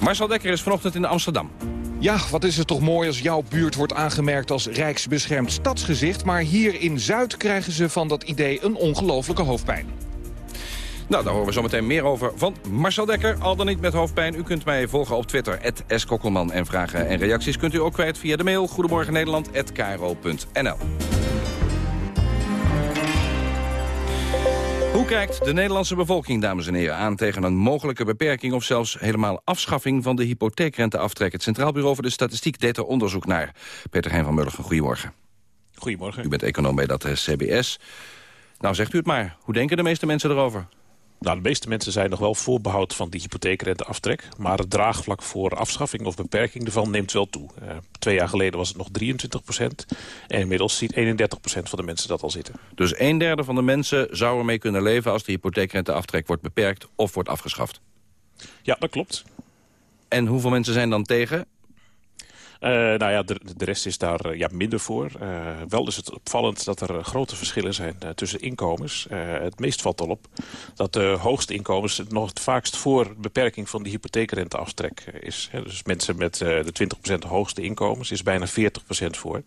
Marcel Dekker is vanochtend in Amsterdam. Ja, wat is het toch mooi als jouw buurt wordt aangemerkt als rijksbeschermd stadsgezicht. Maar hier in Zuid krijgen ze van dat idee een ongelofelijke hoofdpijn. Nou, daar horen we zo meteen meer over van Marcel Dekker. Al dan niet met hoofdpijn. U kunt mij volgen op Twitter, @skokkelman En vragen en reacties kunt u ook kwijt via de mail Goedemorgen Hoe kijkt de Nederlandse bevolking, dames en heren, aan tegen een mogelijke beperking of zelfs helemaal afschaffing van de hypotheekrenteaftrek? Het Centraal Bureau voor de Statistiek deed er onderzoek naar. Peter Hein van Mulligen, goedemorgen. Goedemorgen. U bent econoom bij dat CBS. Nou, zegt u het maar. Hoe denken de meeste mensen erover? Nou, de meeste mensen zijn nog wel voorbehoud van die hypotheekrenteaftrek. Maar het draagvlak voor afschaffing of beperking ervan neemt wel toe. Uh, twee jaar geleden was het nog 23 procent. En inmiddels ziet 31 procent van de mensen dat al zitten. Dus een derde van de mensen zou ermee kunnen leven... als de hypotheekrenteaftrek wordt beperkt of wordt afgeschaft? Ja, dat klopt. En hoeveel mensen zijn dan tegen? Uh, nou ja, de, de, rest is daar uh, ja, minder voor. Uh, wel is het opvallend dat er grote verschillen zijn tussen inkomens. het meest valt al op dat de hoogste inkomens nog het vaakst voor beperking van de hypotheekrenteaftrek is. Dus mensen met de 20% hoogste inkomens is bijna 40% voor.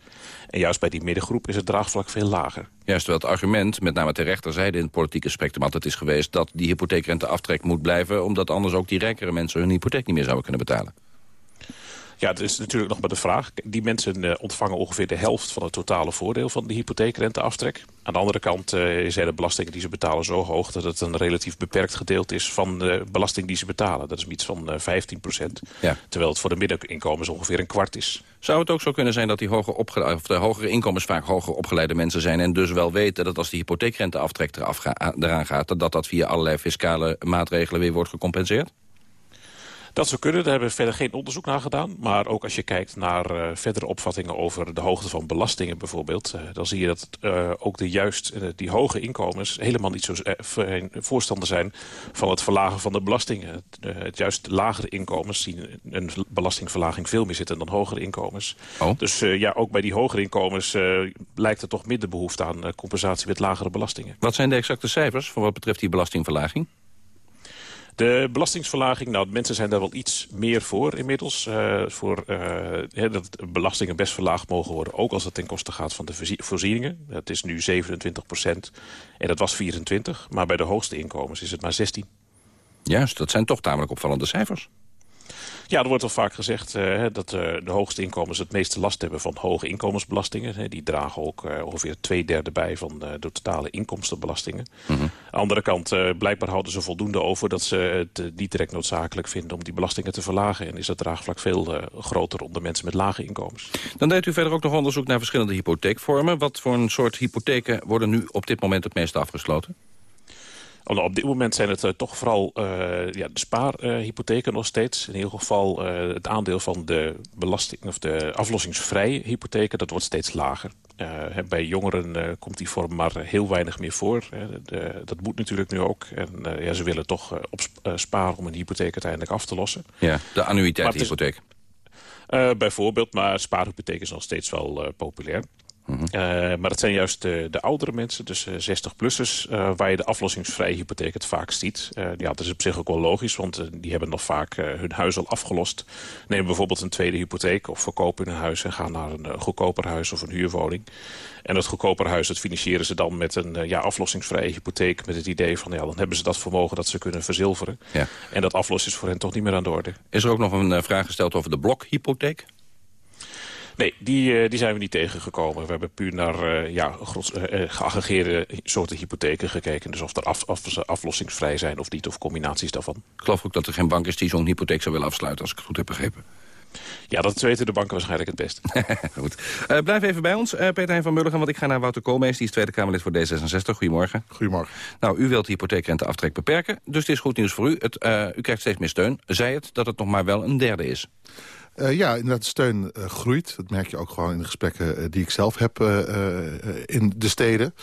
En juist bij die middengroep is het draagvlak veel lager. Juist wel het argument, met name ter rechterzijde in het politieke spectrum altijd is geweest... dat die hypotheekrenteaftrek moet blijven... omdat anders ook die rijkere mensen hun hypotheek niet meer zouden kunnen betalen. Ja, het is natuurlijk nog maar de vraag. Die mensen uh, ontvangen ongeveer de helft van het totale voordeel van de hypotheekrenteaftrek. Aan de andere kant uh, zijn de belastingen die ze betalen zo hoog... dat het een relatief beperkt gedeelte is van de belasting die ze betalen. Dat is iets van uh, 15 procent. Ja. Terwijl het voor de middeninkomens ongeveer een kwart is. Zou het ook zo kunnen zijn dat die hoger of de hogere inkomens vaak hoger opgeleide mensen zijn... en dus wel weten dat als die hypotheekrenteaftrek eraf ga eraan gaat... dat dat via allerlei fiscale maatregelen weer wordt gecompenseerd? Dat zou kunnen, daar hebben we verder geen onderzoek naar gedaan. Maar ook als je kijkt naar uh, verdere opvattingen over de hoogte van belastingen bijvoorbeeld... Uh, dan zie je dat uh, ook de juist die hoge inkomens helemaal niet zo voorstander zijn... van het verlagen van de belastingen. het juist lagere inkomens zien een belastingverlaging veel meer zitten dan hogere inkomens. Oh. Dus ja, ook bij die hogere inkomens lijkt er toch minder behoefte aan compensatie met lagere belastingen. Wat zijn de exacte cijfers voor wat betreft die belastingverlaging? De belastingsverlaging, nou, mensen zijn daar wel iets meer voor inmiddels. Uh, voor uh, dat belastingen best verlaagd mogen worden. Ook als het ten koste gaat van de voorzieningen. Het is nu 27 procent en dat was 24. Maar bij de hoogste inkomens is het maar 16. Juist, dat zijn toch tamelijk opvallende cijfers. Ja, er wordt al vaak gezegd uh, dat uh, de hoogste inkomens het meeste last hebben van hoge inkomensbelastingen. die dragen ook uh, ongeveer twee derde bij van de totale inkomstenbelastingen. Mm -hmm. Aan de andere kant, blijkbaar houden ze voldoende over dat ze het niet direct noodzakelijk vinden om die belastingen te verlagen. En is dat draagvlak veel groter onder mensen met lage inkomens. Dan deed u verder ook nog onderzoek naar verschillende hypotheekvormen. Wat voor een soort hypotheken worden nu op dit moment het meest afgesloten? Op dit moment zijn het uh, toch vooral uh, ja, de spaarhypotheken nog steeds. In ieder geval uh, het aandeel van de belasting of de aflossingsvrije hypotheken, dat wordt steeds lager. bij jongeren komt die vorm maar heel weinig meer voor. De, dat moet natuurlijk nu ook. En ja, ze willen toch op sparen om een hypotheek uiteindelijk af te lossen. Ja, de annuïteitshypotheek. bijvoorbeeld, maar spaarhypotheek is nog steeds wel populair. Uh, maar dat zijn juist de, de oudere mensen, dus 60-plussers... Uh, waar je de aflossingsvrije hypotheek het vaakst ziet. Ja, dat is op zich ook wel logisch, want die hebben nog vaak hun huis al afgelost. Nemen bijvoorbeeld een tweede hypotheek of verkopen hun huis... en gaan naar een goedkoper huis of een huurwoning. En dat goedkoper huis dat financieren ze dan met een ja, aflossingsvrije hypotheek... met het idee van, ja, dan hebben ze dat vermogen dat ze kunnen verzilveren. Ja. En dat aflossen is voor hen toch niet meer aan de orde. Is er ook nog een vraag gesteld over de blokhypotheek? Nee, die, uh, die zijn we niet tegengekomen. We hebben puur naar uh, ja, uh, geaggregeerde soorten hypotheken gekeken. Dus of er af, af, aflossingsvrij zijn of niet, of combinaties daarvan. Ik geloof ook dat er geen bank is die zo'n hypotheek zou willen afsluiten... als ik het goed heb begrepen. Ja, dat weten de banken waarschijnlijk het best. Goed. Uh, blijf even bij ons, uh, Peter Hein van Mulligen, want ik ga naar Wouter Koolmees. Die is Tweede Kamerlid voor D66. Goedemorgen. Goedemorgen. Nou, u wilt de hypotheekrenteaftrek beperken, dus het is goed nieuws voor u. Het, uh, u krijgt steeds meer steun. Zei het dat het nog maar wel een derde is? Uh, ja, inderdaad, de steun uh, groeit. Dat merk je ook gewoon in de gesprekken uh, die ik zelf heb in de steden.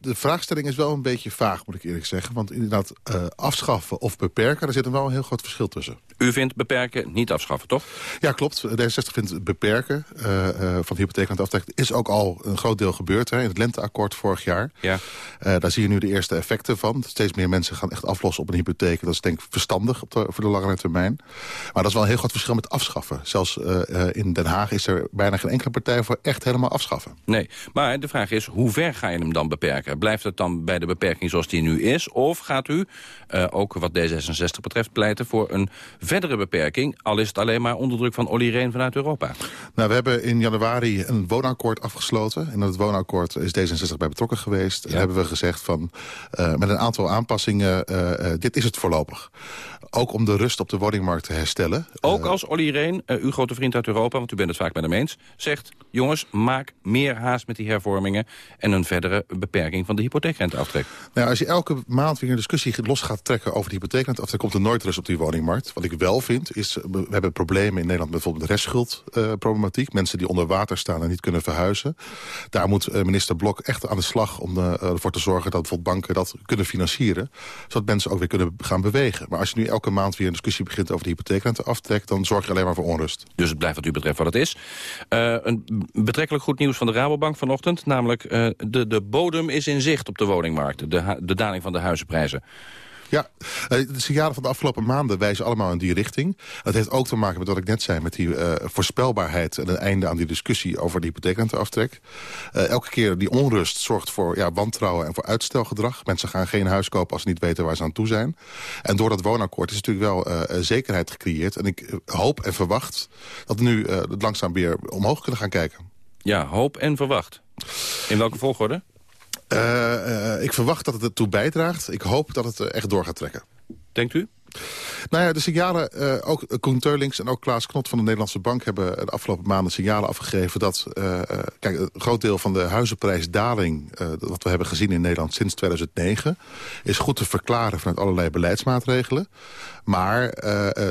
de vraagstelling is wel een beetje vaag, moet ik eerlijk zeggen. Want inderdaad, afschaffen of beperken, daar zit er wel een heel groot verschil tussen. U vindt beperken, niet afschaffen, toch? Ja, klopt. D66 vindt beperken van de hypotheek aan het aftrekken... is ook al een groot deel gebeurd hè, in het lenteakkoord vorig jaar. Ja. daar zie je nu de eerste effecten van. Steeds meer mensen gaan echt aflossen op een hypotheek. Dat is denk ik verstandig op de, voor de langere termijn. Maar dat is wel een heel groot verschil met afschaffen. Zelfs uh, in Den Haag is er bijna geen enkele partij voor echt helemaal afschaffen. Nee, maar de vraag is, hoe ver ga je hem dan beperken? Blijft het dan bij de beperking zoals die nu is? Of gaat u, uh, ook wat D66 betreft, pleiten voor een verdere beperking... al is het alleen maar onder druk van Olly Reen vanuit Europa? Nou, we hebben in januari een woonakkoord afgesloten. En dat woonakkoord is D66 bij betrokken geweest. Ja. En hebben we gezegd van, uh, met een aantal aanpassingen... dit is het voorlopig. Ook om de rust op de woningmarkt te herstellen. Ook als Olly Reen, uh, uw grote vriend uit Europa... want u bent het vaak met hem eens, zegt... jongens, maak meer haast met die hervormingen... en een verdere beperking van de hypotheekrenteaftrek. Nou, als je elke maand weer een discussie los gaat trekken... over de hypotheekrenteaftrek, komt er nooit rust op die woningmarkt. Wat ik wel vind, is... we hebben problemen in Nederland... met bijvoorbeeld de restschuldproblematiek. Mensen die onder water staan en niet kunnen verhuizen. Daar moet minister Blok echt aan de slag... om ervoor te zorgen dat bijvoorbeeld banken dat kunnen financieren. Zodat mensen ook weer kunnen gaan bewegen. Maar als je nu elke maand weer een discussie begint over de hypotheekrenteaftrek... dan zorg je alleen maar voor onrust. Dus het blijft wat u betreft wat het is. Uh, een betrekkelijk goed nieuws van de Rabobank vanochtend. Namelijk uh, de, de bodem is in zicht op de woningmarkt. De, de daling van de huizenprijzen. Ja, eh, de signalen van de afgelopen maanden wijzen allemaal in die richting. Dat heeft ook te maken met wat ik net zei... met die uh, voorspelbaarheid en het einde aan die discussie over de hypotheekrenteaftrek. Uh, elke keer die onrust zorgt voor ja, wantrouwen en voor uitstelgedrag. Mensen gaan geen huis kopen als ze niet weten waar ze aan toe zijn. En door dat woonakkoord is natuurlijk wel zekerheid gecreëerd. En ik hoop en verwacht dat we nu langzaam weer omhoog kunnen gaan kijken. Ja, hoop en verwacht. In welke volgorde? Uh, uh, ik verwacht dat het ertoe bijdraagt. Ik hoop dat het echt door gaat trekken. Denkt u? Nou ja, de signalen, uh, ook Koen Teulings en ook Klaas Knot van de Nederlandse Bank... hebben de afgelopen maanden signalen afgegeven dat... Uh, kijk, een groot deel van de huizenprijsdaling... wat we hebben gezien in Nederland sinds 2009... is goed te verklaren vanuit allerlei beleidsmaatregelen. Maar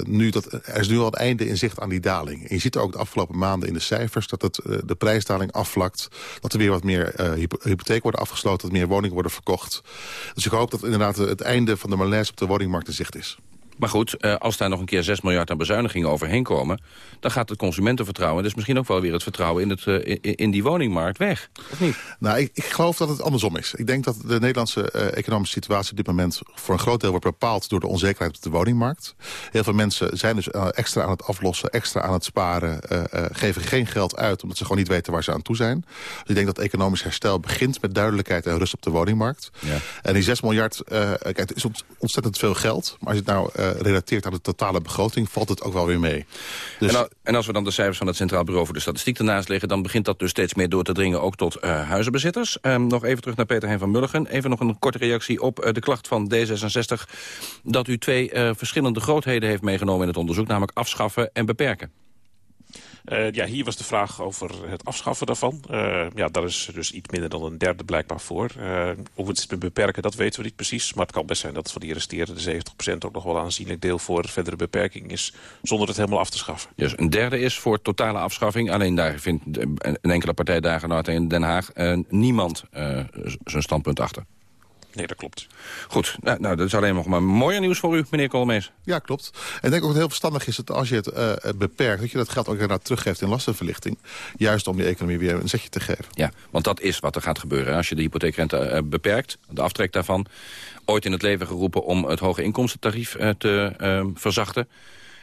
nu dat, er is nu al het einde in zicht aan die daling. Je ziet ook de afgelopen maanden in de cijfers... dat het, de prijsdaling afvlakt, dat er weer wat meer hypotheek worden afgesloten... dat meer woningen worden verkocht. Dus ik hoop dat inderdaad het einde van de malaise op de woningmarkt in zicht is. Maar goed, eh, als daar nog een keer 6 miljard aan bezuinigingen overheen komen... dan gaat het consumentenvertrouwen... dus misschien ook wel weer het vertrouwen in, het, uh, in, die woningmarkt weg. Of niet? Nou, ik, ik, geloof dat het andersom is. Ik denk dat de Nederlandse uh, economische situatie op dit moment... voor een groot deel wordt bepaald door de onzekerheid op de woningmarkt. Heel veel mensen zijn dus extra aan het aflossen, extra aan het sparen... geven geen geld uit omdat ze gewoon niet weten waar ze aan toe zijn. Dus ik denk dat economisch herstel begint met duidelijkheid en rust op de woningmarkt. Ja. En die 6 miljard, kijk, het is ontzettend veel geld. Maar als je het nou uh, relateert aan de totale begroting... valt het ook wel weer mee. Dus... En, als we dan de cijfers van het Centraal Bureau voor de Statistiek ernaast leggen... dan begint dat dus steeds meer door te dringen ook tot uh, huizenbezitters. Um, nog even terug naar Peter Hein van Mulligen. Even nog een korte reactie op uh, de klacht van D66... dat u twee verschillende grootheden heeft meegenomen in het onderzoek... namelijk afschaffen en beperken. Uh, ja, hier was de vraag over het afschaffen daarvan. Uh, ja, daar is dus iets minder dan een derde blijkbaar voor. Uh, hoe het is beperken, dat weten we niet precies. Maar het kan best zijn dat van die resterende 70% ook nog wel een aanzienlijk deel voor verdere beperking is. Zonder het helemaal af te schaffen. Dus een derde is voor totale afschaffing. Alleen daar vindt een enkele partij daar in Den Haag niemand zijn standpunt achter. Nee, dat klopt. Goed, nou, nou, dat is alleen nog maar mooier nieuws voor u, meneer Koolmees. Ja, klopt. En ik denk ook dat het heel verstandig is dat als je het uh, beperkt... dat je dat geld ook inderdaad teruggeeft in lastenverlichting. Juist om die economie weer een zetje te geven. Ja, want dat is wat er gaat gebeuren. Als je de hypotheekrente uh, beperkt, de aftrek daarvan... ooit in het leven geroepen om het hoge inkomstentarief uh, te verzachten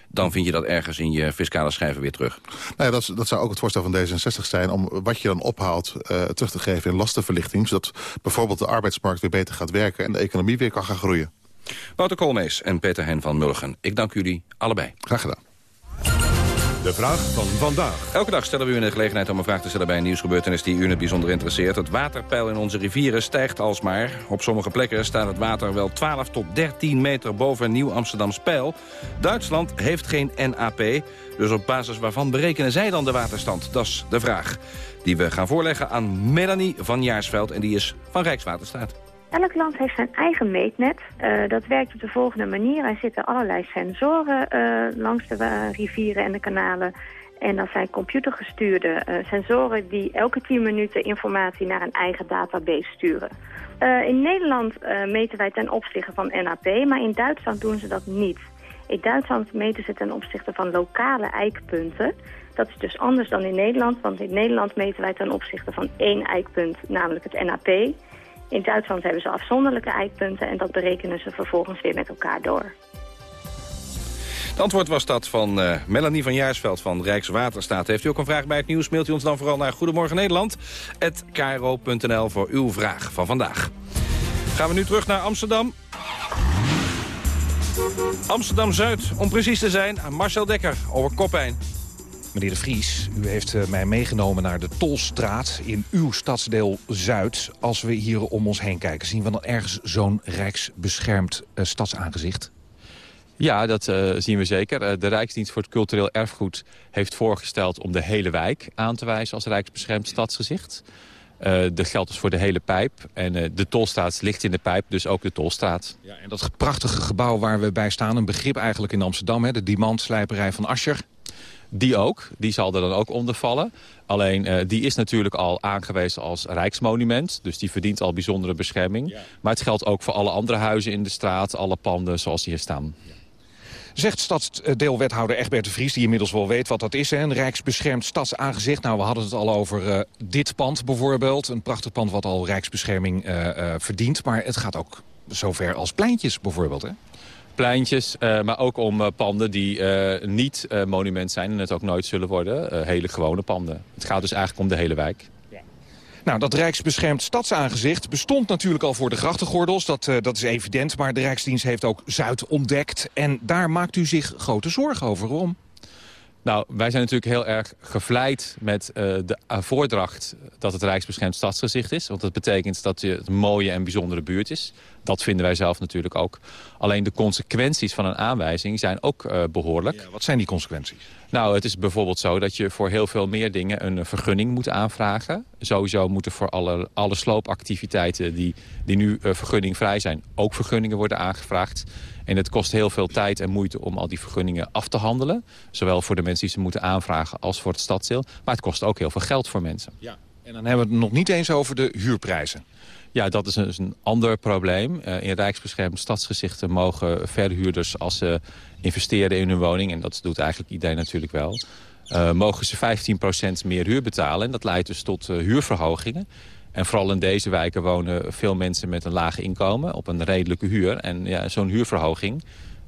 dan vind je dat ergens in je fiscale schijven weer terug. Nou ja, dat, dat, zou ook het voorstel van D66 zijn... om wat je dan ophaalt uh, terug te geven in lastenverlichting... zodat bijvoorbeeld de arbeidsmarkt weer beter gaat werken... en de economie weer kan gaan groeien. Wouter Koolmees en Peter Hen van Mulligen. Ik dank jullie allebei. Graag gedaan. De vraag van vandaag. Elke dag stellen we u de gelegenheid om een vraag te stellen bij een nieuwsgebeurtenis die u het bijzonder interesseert. Het waterpeil in onze rivieren stijgt alsmaar. Op sommige plekken staat het water wel 12 tot 13 meter boven Nieuw-Amsterdams peil. Duitsland heeft geen NAP, dus op basis waarvan berekenen zij dan de waterstand? Dat is de vraag die we gaan voorleggen aan Melanie van Jaarsveld en die is van Rijkswaterstaat. Elk land heeft zijn eigen meetnet. Uh, dat werkt op de volgende manier. Er zitten allerlei sensoren uh, langs de rivieren en de kanalen. En dat zijn computergestuurde sensoren die elke 10 minuten informatie naar een eigen database sturen. in Nederland meten wij ten opzichte van NAP, maar in Duitsland doen ze dat niet. In Duitsland meten ze ten opzichte van lokale eikpunten. Dat is dus anders dan in Nederland, want in Nederland meten wij ten opzichte van één eikpunt, namelijk het NAP. In Duitsland hebben ze afzonderlijke eikpunten en dat berekenen ze vervolgens weer met elkaar door. Het antwoord was dat van uh, Melanie van Jaarsveld van Rijkswaterstaat. Heeft u ook een vraag bij het nieuws, mailt u ons dan vooral naar Goedemorgen Nederland. voor uw vraag van vandaag. Gaan we nu terug naar Amsterdam. Amsterdam-Zuid, om precies te zijn, Marcel Dekker over Koppijn. Meneer de Vries, u heeft eh, mij meegenomen naar de Tolstraat in uw stadsdeel Zuid. Als we hier om ons heen kijken, zien we dan ergens zo'n rijksbeschermd uh, stadsaangezicht? Ja, dat uh, zien we zeker. de Rijksdienst voor het Cultureel Erfgoed heeft voorgesteld om de hele wijk aan te wijzen als rijksbeschermd stadsgezicht. Uh, dat geldt dus voor de hele pijp. En uh, de tolstraat ligt in de pijp, dus ook de tolstraat. Ja, en dat prachtige gebouw waar we bij staan, een begrip eigenlijk in Amsterdam... Hè, de diamantslijperij van Ascher. Die ook, die zal er dan ook onder vallen. Alleen uh, die is natuurlijk al aangewezen als rijksmonument. Dus die verdient al bijzondere bescherming. Maar het geldt ook voor alle andere huizen in de straat, alle panden zoals die hier staan. Zegt stadsdeelwethouder Egbert de Vries, die inmiddels wel weet wat dat is. Hè? Een rijksbeschermd stadsaangezicht. Nou, we hadden het al over uh, dit pand bijvoorbeeld. Een prachtig pand wat al rijksbescherming uh, verdient. Maar het gaat ook zover als pleintjes bijvoorbeeld, hè? Pleintjes, uh, maar ook om uh, panden die uh, niet monument zijn... en het ook nooit zullen worden, hele gewone panden. Het gaat dus eigenlijk om de hele wijk. Nou, dat Rijksbeschermd stadsaangezicht bestond natuurlijk al voor de grachtengordels. Dat, dat is evident, maar de Rijksdienst heeft ook Zuid ontdekt. En daar maakt u zich grote zorgen over. Waarom? Nou, wij zijn natuurlijk heel erg gevleid met uh, de uh, voordracht dat het Rijksbeschermd stadsgezicht is. Want dat betekent dat het een mooie en bijzondere buurt is. Dat vinden wij zelf natuurlijk ook. Alleen de consequenties van een aanwijzing zijn ook uh, behoorlijk. Ja, wat zijn die consequenties? Nou, het is bijvoorbeeld zo dat je voor heel veel meer dingen een vergunning moet aanvragen. Sowieso moeten voor alle, alle sloopactiviteiten die, die nu uh, vergunningvrij zijn... ook vergunningen worden aangevraagd. En het kost heel veel tijd en moeite om al die vergunningen af te handelen. Zowel voor de mensen die ze moeten aanvragen als voor het stadsdeel. Maar het kost ook heel veel geld voor mensen. Ja. En dan hebben we het nog niet eens over de huurprijzen. Ja, dat is een, is een ander probleem. Uh, in rijksbeschermde stadsgezichten mogen verhuurders... als ze investeren in hun woning, en dat doet eigenlijk iedereen natuurlijk wel... Uh, mogen ze 15% meer huur betalen. En dat leidt dus tot uh, huurverhogingen. En vooral in deze wijken wonen veel mensen met een laag inkomen... op een redelijke huur. En ja, zo'n huurverhoging...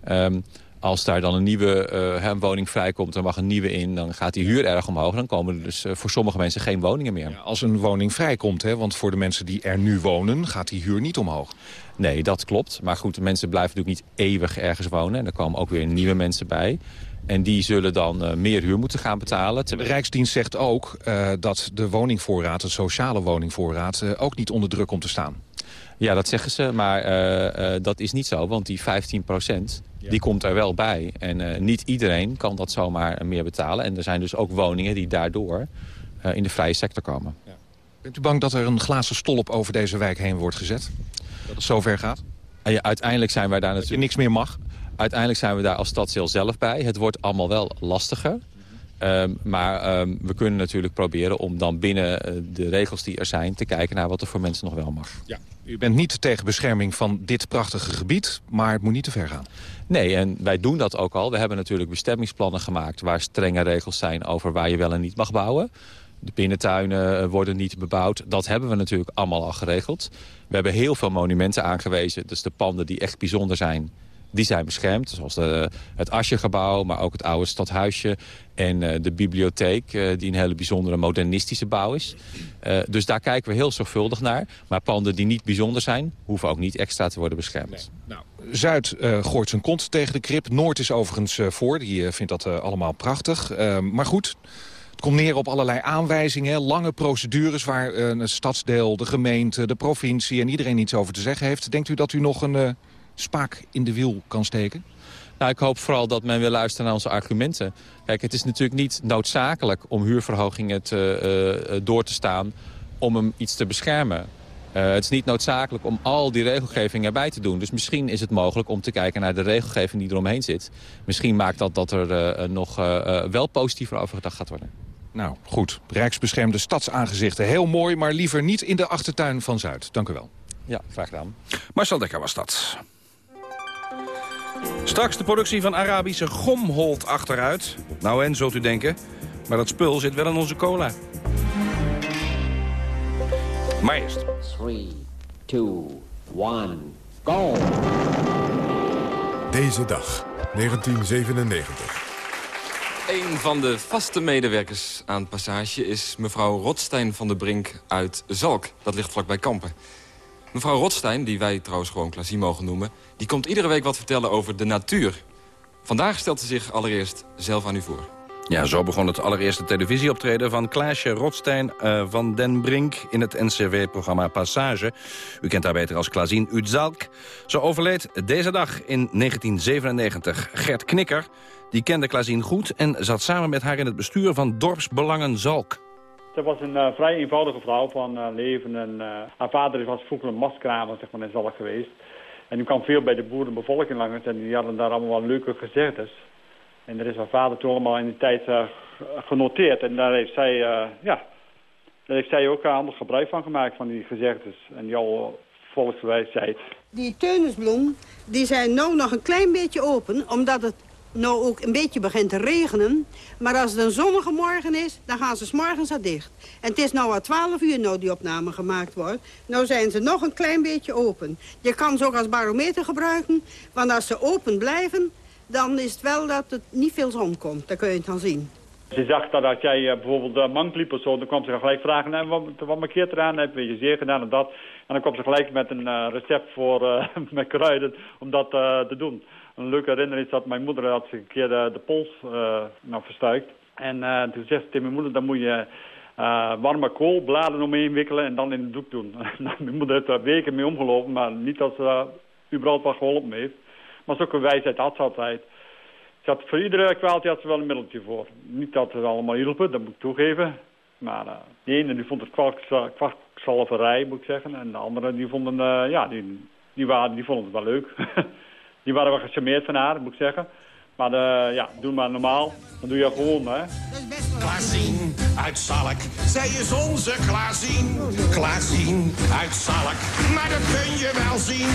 Um, als daar dan een nieuwe uh, woning vrijkomt, dan mag een nieuwe in... dan gaat die huur erg omhoog. Dan komen er dus uh, voor sommige mensen geen woningen meer. Ja, als een woning vrijkomt, hè? want voor de mensen die er nu wonen... gaat die huur niet omhoog. Nee, dat klopt. Maar goed, mensen blijven natuurlijk niet eeuwig ergens wonen. En er komen ook weer nieuwe mensen bij. En die zullen dan uh, meer huur moeten gaan betalen. De Rijksdienst zegt ook uh, dat de woningvoorraad, de sociale woningvoorraad... Uh, ook niet onder druk komt te staan. Ja, dat zeggen ze, maar dat is niet zo. Want die 15 procent, ja. die komt er wel bij. En niet iedereen kan dat zomaar meer betalen. En er zijn dus ook woningen die daardoor in de vrije sector komen. Ja. Bent u bang dat er een glazen stolp over deze wijk heen wordt gezet? Dat het zover gaat? Ja, uiteindelijk zijn wij daar dat natuurlijk... je niks meer mag? Uiteindelijk zijn we daar als stadsdeel zelf bij. Het wordt allemaal wel lastiger. Um, maar um, we kunnen natuurlijk proberen om dan binnen uh, de regels die er zijn... te kijken naar wat er voor mensen nog wel mag. Ja. U bent niet tegen bescherming van dit prachtige gebied, maar het moet niet te ver gaan. Nee, en wij doen dat ook al. We hebben natuurlijk bestemmingsplannen gemaakt... waar strenge regels zijn over waar je wel en niet mag bouwen. De binnentuinen worden niet bebouwd. Dat hebben we natuurlijk allemaal al geregeld. We hebben heel veel monumenten aangewezen. Dus de panden die echt bijzonder zijn die zijn beschermd. Zoals de, het Asjegebouw, maar ook het oude stadhuisje. En uh, de bibliotheek, uh, die een hele bijzondere modernistische bouw is. Uh, dus daar kijken we heel zorgvuldig naar. Maar panden die niet bijzonder zijn, hoeven ook niet extra te worden beschermd. Nou, Zuid gooit zijn kont tegen de krip. Noord is overigens voor, die vindt dat allemaal prachtig. maar goed... Het komt neer op allerlei aanwijzingen, lange procedures... waar een stadsdeel, de gemeente, de provincie en iedereen iets over te zeggen heeft. Denkt u dat u nog een spaak in de wiel kan steken? Nou, ik hoop vooral dat men wil luisteren naar onze argumenten. Kijk, het is natuurlijk niet noodzakelijk om huurverhogingen te, uh, door te staan... om hem iets te beschermen. Uh, het is niet noodzakelijk om al die regelgeving erbij te doen. Dus misschien is het mogelijk om te kijken naar de regelgeving die eromheen zit. Misschien maakt dat dat er uh, nog wel positiever over gedacht gaat worden. Nou, goed. Rijksbeschermde stadsaangezichten. Heel mooi, maar liever niet in de achtertuin van Zuid. Dank u wel. Ja, graag gedaan. Marcel Dekker was dat. Straks de productie van Arabische gom holt achteruit. Nou en, zult u denken. Maar dat spul zit wel in onze cola. Maar eerst. 3, 2, 1, go! Deze dag, 1997. Een van de vaste medewerkers aan Passage is mevrouw Rotstein van der Brink uit Zalk. Dat ligt vlakbij Kampen. Mevrouw Rotstein, die wij trouwens gewoon Klasie mogen noemen... die komt iedere week wat vertellen over de natuur. Vandaag stelt ze zich allereerst zelf aan u voor. Ja, zo begon het allereerste televisieoptreden van Klaasje Rotstein uh, van den Brink... in het NCW-programma Passage. U kent haar beter als Klazien Udzalk. Ze overleed deze dag in 1997. Gert Knikker, die kende Klazien goed... en zat samen met haar in het bestuur van Dorpsbelangen Zalk. Ze was een uh, vrij eenvoudige vrouw van uh, leven. En, uh, haar vader was vroeger een mastkramer zeg maar, in Zalk geweest. En die kwam veel bij de boerenbevolking langs. En die hadden daar allemaal wel leuke gezegdes. En daar is haar vader toen allemaal in die tijd genoteerd. En daar heeft zij, ja, daar heeft zij ook handig gebruik van gemaakt van die gezegdes. En die al volkswijsheid. Die teunisbloem, die zijn nu nog een klein beetje open, omdat het nou ook een beetje begint te regenen. Maar als het een zonnige morgen is, dan gaan ze s morgens al dicht. En het is nou al 12 uur nou die opname gemaakt wordt. Nou zijn ze nog een klein beetje open. Je kan ze ook als barometer gebruiken. Want als ze open blijven, dan is het wel dat het niet veel zon komt. Dat kun je het dan zien. Ze zag dat jij uh, bijvoorbeeld uh, mank liep of zo, dan kwam ze gelijk vragen, nou, wat, wat markeert eraan? Heb je zeer gedaan en dat? En dan kwam ze gelijk met een uh, recept voor, met kruiden om dat te doen. Een leuke herinnering is dat mijn moeder had zich een keer de, de pols nou, verstuikt. En toen zegt ze tegen mijn moeder, dan moet je warme koolbladen omheen wikkelen en dan in de doek doen. nou, mijn moeder heeft daar weken mee omgelopen, maar niet dat ze überhaupt wat geholpen heeft. Maar zo'n wijsheid had ze altijd. Ze had, voor iedere kwaaltje had ze wel een middeltje voor. Niet dat ze allemaal hielpen, dat moet ik toegeven. Maar de ene die vond het kwakzalverij, moet ik zeggen. En de andere die vonden, ja, die, die, waren, die vonden het wel leuk. die waren wel gecharmeerd van haar, moet ik zeggen. Maar uh, ja, doe maar normaal. Dan doe je gewoon, hè. Klaasien uit Zalk, zij is onze Klaasien. Klaasien uit Zalk, maar dat kun je wel zien.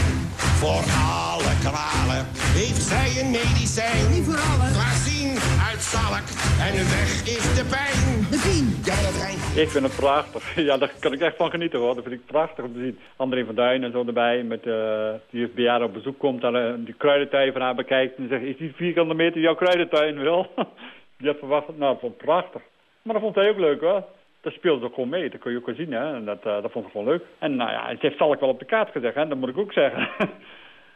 Voor alle kwalen heeft zij een medicijn. Niet voor alle. Klaasien uit Zalk, en weg is de pijn. De pijn. Ja, dat rijmt. Ik vind het prachtig. Ja, daar kan ik echt van genieten, hoor. Dat vind ik prachtig om te zien. André van Duin en zo erbij, met, uh, die bij jaar op bezoek komt, dan uh, die kruidentuin van haar bekijkt en zegt, is die vierkante meter jouw kruidentuin wel? Die had verwacht, nou, dat vond ik prachtig. Maar dat vond hij ook leuk, hoor. Dat speelde ook gewoon mee, dat kon je ook zien, hè. En dat, uh, dat vond ik gewoon leuk. En nou ja, het heeft zal ik wel op de kaart gezegd, hè. Dat moet ik ook zeggen.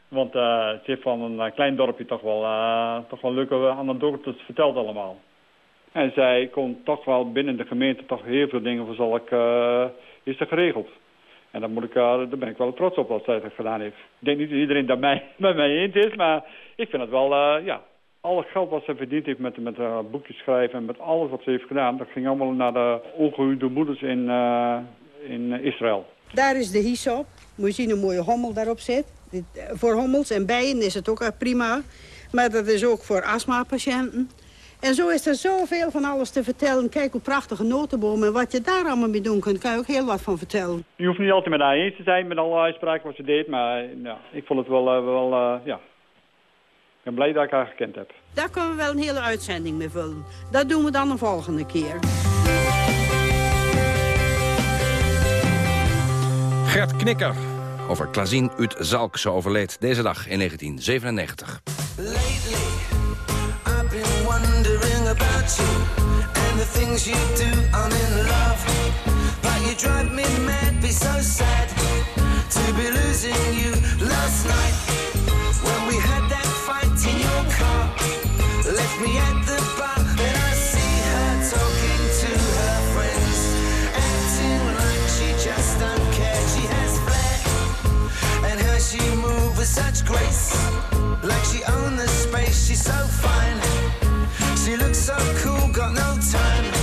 Want uh, het heeft van een klein dorpje toch wel, uh, toch wel leuke anekdotes verteld allemaal. En zij kon toch wel binnen de gemeente toch heel veel dingen voor Zalk, uh, is er geregeld. En dan moet ik, daar ben ik wel trots op wat zij dat gedaan heeft. Ik denk niet dat iedereen dat mij, met mij eens is, maar ik vind het wel, ja, al het geld wat ze verdiend heeft met, met uh, boekjes schrijven en met alles wat ze heeft gedaan, dat ging allemaal naar de ongehuwde moeders in, uh, in Israël. Daar is de hyssop. Moet je zien hoe mooie hommel daarop zit. Dit, voor hommels en bijen is het ook prima. Maar dat is ook voor astmapatiënten. En zo is er zoveel van alles te vertellen. Kijk hoe prachtige notenbomen en wat je daar allemaal mee doen kunt. kan je ook heel wat van vertellen. Je hoeft niet altijd met haar eens te zijn met alle uitspraken wat ze deed. Maar ja, ik vond het wel, wel ja, ben blij dat ik haar gekend heb. Daar kunnen we wel een hele uitzending mee vullen. Dat doen we dan een volgende keer. Gert Knikker over Klazien uit Zalk. Ze overleed deze dag in 1997. Lately, I've been wondering about you and the things you do. I'm in love, but you drive me mad, be so sad to be losing you last night when we had that fight in your car. Left me at the bar, then I see her talking to her friends, acting like she just don't care. She has flair, and how she moves with such grace, like she owns the space. She's so fine, she looks so cool, got no time.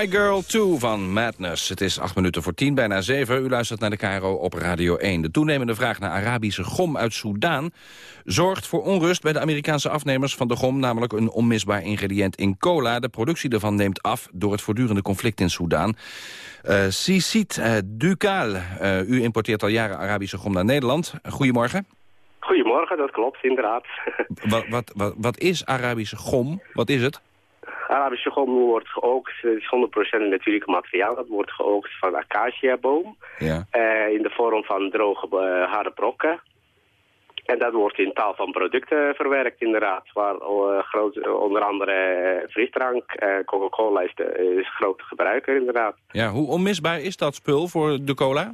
My Girl 2 van Madness. Het is acht minuten voor tien, bijna zeven. U luistert naar de KRO op Radio 1. De toenemende vraag naar Arabische gom uit Soudaan... zorgt voor onrust bij de Amerikaanse afnemers van de gom... namelijk een onmisbaar ingrediënt in cola. De productie daarvan neemt af door het voortdurende conflict in Soudaan. Uh, Sisit uh, Ducal, uh, u importeert al jaren Arabische gom naar Nederland. Goedemorgen. Goedemorgen, dat klopt, inderdaad. wat, wat, wat, wat is Arabische gom? Wat is het? Arabische gom wordt geookt, het is 100% natuurlijk materiaal. Dat wordt geookt van acaciaboom. Ja. Uh, in de vorm van droge uh, harde brokken. En dat wordt in taal van producten verwerkt inderdaad. Waar uh, groot, onder andere frisdrank, Coca-Cola is, de, is grote gebruiker inderdaad. Ja, hoe onmisbaar is dat spul voor de cola?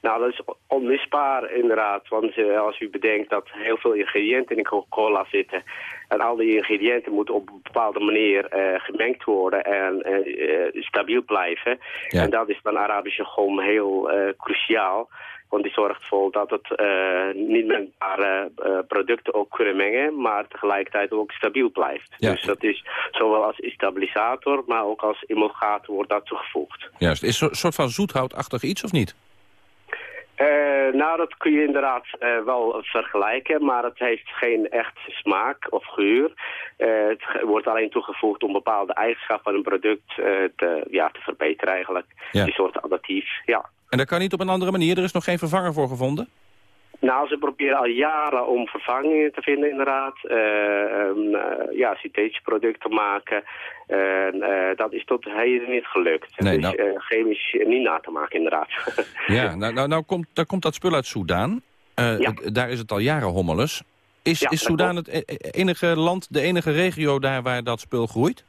Nou, dat is onmisbaar inderdaad. Want uh, als u bedenkt dat heel veel ingrediënten in Coca-Cola zitten... en al die ingrediënten moeten op een bepaalde manier uh, gemengd worden en uh, stabiel blijven. Ja. En dat is van Arabische gom heel cruciaal. Want die zorgt ervoor dat het niet mengbare producten ook kunnen mengen... maar tegelijkertijd ook stabiel blijft. Ja. Dus dat is zowel als stabilisator, maar ook als emulgator wordt dat toegevoegd. Juist. Is een soort van zoethoutachtig iets of niet? Uh, nou, dat kun je inderdaad uh, wel vergelijken, maar het heeft geen echt smaak of geur. Uh, het wordt alleen toegevoegd om bepaalde eigenschappen van een product te, ja, te verbeteren eigenlijk. Ja. Een soort additief, ja. En dat kan niet op een andere manier? Er is nog geen vervanger voor gevonden? Nou, ze proberen al jaren om vervangingen te vinden inderdaad. Um, ja, te maken. En uh, dat is tot heden niet gelukt. Nee, dus nou... chemisch niet na te maken inderdaad. ja, nou, nou, nou komt, daar komt dat spul uit Soudaan. Ja. Daar is het al jaren hommeles. Is, ja, is Soudaan het e-, e-, enige land, de enige regio daar waar dat spul groeit?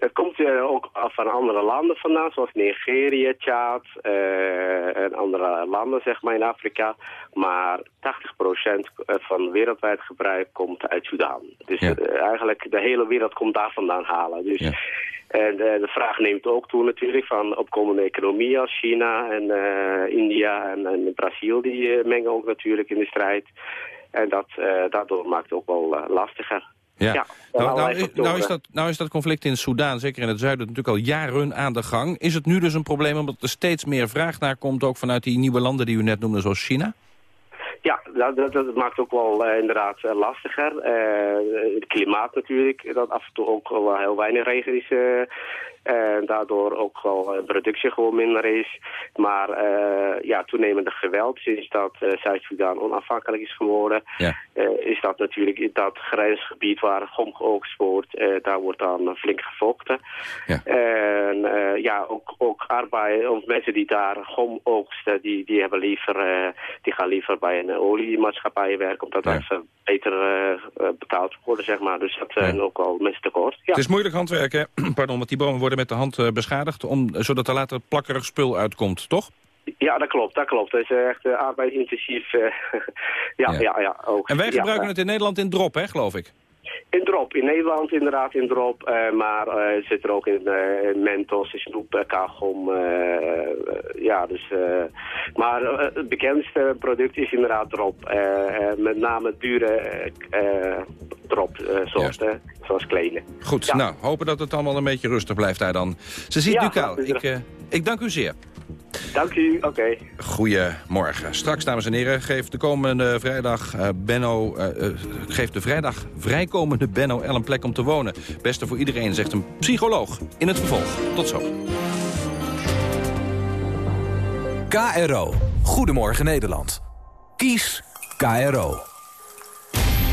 Het komt uh, ook van andere landen vandaan, zoals Nigeria, Tjaad uh, en andere landen zeg maar in Afrika. Maar 80% van wereldwijd gebruik komt uit Sudan. Dus ja. eigenlijk de hele wereld komt daar vandaan halen. Dus, ja. En de vraag neemt ook toe natuurlijk van opkomende economieën als China en India en, en Brazil. Die mengen ook natuurlijk in de strijd. En dat, daardoor maakt het ook wel lastiger. Ja. nou, nou, is, nou, is dat, nou is dat conflict in Soedan, zeker in het zuiden, natuurlijk al jaren aan de gang. Is het nu dus een probleem omdat er steeds meer vraag naar komt... ook vanuit die nieuwe landen die u net noemde, zoals China? Ja, dat, dat, dat, maakt ook wel uh, inderdaad uh, lastiger. Uh, het klimaat natuurlijk, dat af en toe ook wel heel weinig regen is. En daardoor ook wel productie gewoon minder is. Maar ja, toenemende geweld, sinds dat Zuid-Soedan onafhankelijk is geworden... Ja. is dat natuurlijk dat grensgebied waar gom geoogst wordt, daar wordt dan flink gevochten. Ja. En ja, ook, ook arbeid, of mensen die daar gom oogsten, die, die, hebben liever, die gaan liever bij een oliemaatschappijen werken, omdat ja. dat beter betaald worden, zeg maar. Dus dat zijn ook al mensen tekort. Ja. Het is moeilijk handwerken, pardon, want die bomen worden met de hand uh, beschadigd, om, zodat er later plakkerig spul uitkomt, toch? Ja, dat klopt, dat klopt. Dat is echt uh, arbeidsintensief. ja, ja. Ja, ja, ook. En wij gebruiken het in Nederland in drop, hè, geloof ik? In drop, in Nederland inderdaad in drop, uh, maar uh, zit er ook in Mentos, snoep, kagom, ja dus, maar het bekendste product is inderdaad drop, met name dure drop soorten, zoals kleine. Goed, ja. nou, hopen dat het allemaal een beetje rustig blijft daar dan. Ze ziet ja, Ducaal, ik, ik dank u zeer. Dank u, oké. Okay. Goedemorgen. Straks, dames en heren, geeft de komende vrijdag uh, Benno... Uh, uh, geeft de vrijdag vrijkomende Benno El een plek om te wonen. Beste voor iedereen, zegt een psycholoog. In het vervolg. Tot zo. KRO. Goedemorgen Nederland. Kies KRO.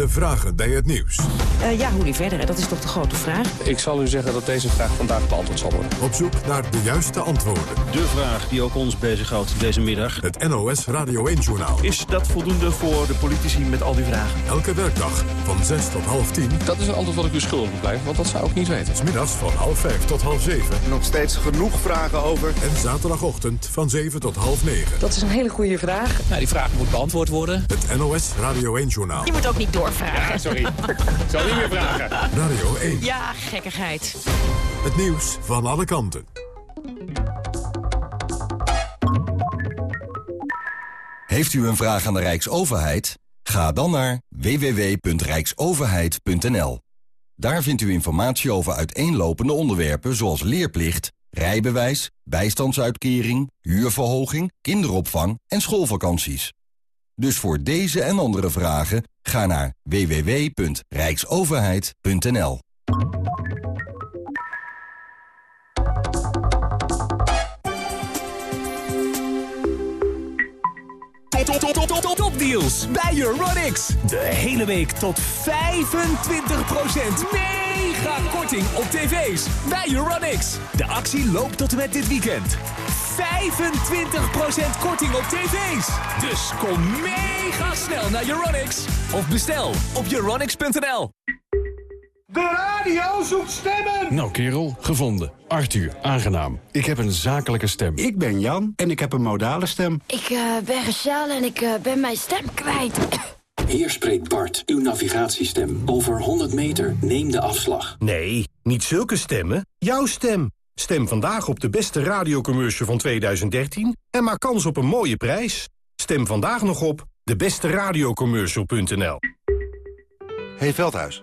de vragen bij het nieuws. Uh, ja, hoe die verder? Dat is toch de grote vraag? Ik zal u zeggen dat deze vraag vandaag beantwoord zal worden. Op zoek naar de juiste antwoorden. De vraag die ook ons bezighoudt deze middag. Het NOS Radio 1-journaal. Is dat voldoende voor de politici met al die vragen? Elke werkdag van 6 tot half 10. Dat is een antwoord wat ik u schuldig moet blijven, want dat zou ik niet weten. Smiddags van half 5 tot half 7. Nog steeds genoeg vragen over. En zaterdagochtend van 7 tot half 9. Dat is een hele goede vraag. Nou, die vraag moet beantwoord worden. Het NOS Radio 1-journaal. Je moet ook niet doorvragen. Ja, sorry. Ik zal niet meer vragen. Radio 1. Ja, gekkigheid. Het nieuws van alle kanten. Heeft u een vraag aan de Rijksoverheid? Ga dan naar www.rijksoverheid.nl. Daar vindt u informatie over uiteenlopende onderwerpen zoals leerplicht, rijbewijs, bijstandsuitkering, huurverhoging, kinderopvang en schoolvakanties. Dus voor deze en andere vragen ga naar www.rijksoverheid.nl. Topdeals bij Euronics. De hele week tot 25% mega korting op tv's bij Euronics. De actie loopt tot en met dit weekend. 25% korting op tv's. Dus kom mega snel naar Euronics. Of bestel op euronics.nl. De radio zoekt stemmen! Nou kerel, gevonden. Arthur, aangenaam. Ik heb een zakelijke stem. Ik ben Jan en ik heb een modale stem. Ik uh, ben Rachel en ik uh, ben mijn stem kwijt. Hier spreekt Bart, uw navigatiestem. Over 100 meter, neem de afslag. Nee, niet zulke stemmen. Jouw stem. Stem vandaag op de beste radiocommercial van 2013 en maak kans op een mooie prijs. Stem vandaag nog op debesteradiocommercial.nl Hey Veldhuis.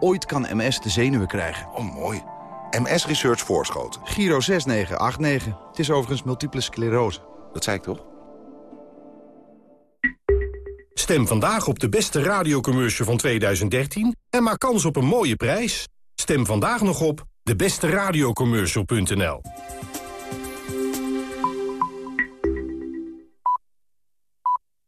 Ooit kan MS de zenuwen krijgen. Oh, mooi. MS Research Voorschoten. Giro 6989. Het is overigens multiple sclerose. Dat zei ik toch? Stem vandaag op de beste radiocommercial van 2013... en maak kans op een mooie prijs. Stem vandaag nog op debesteradiocommercial.nl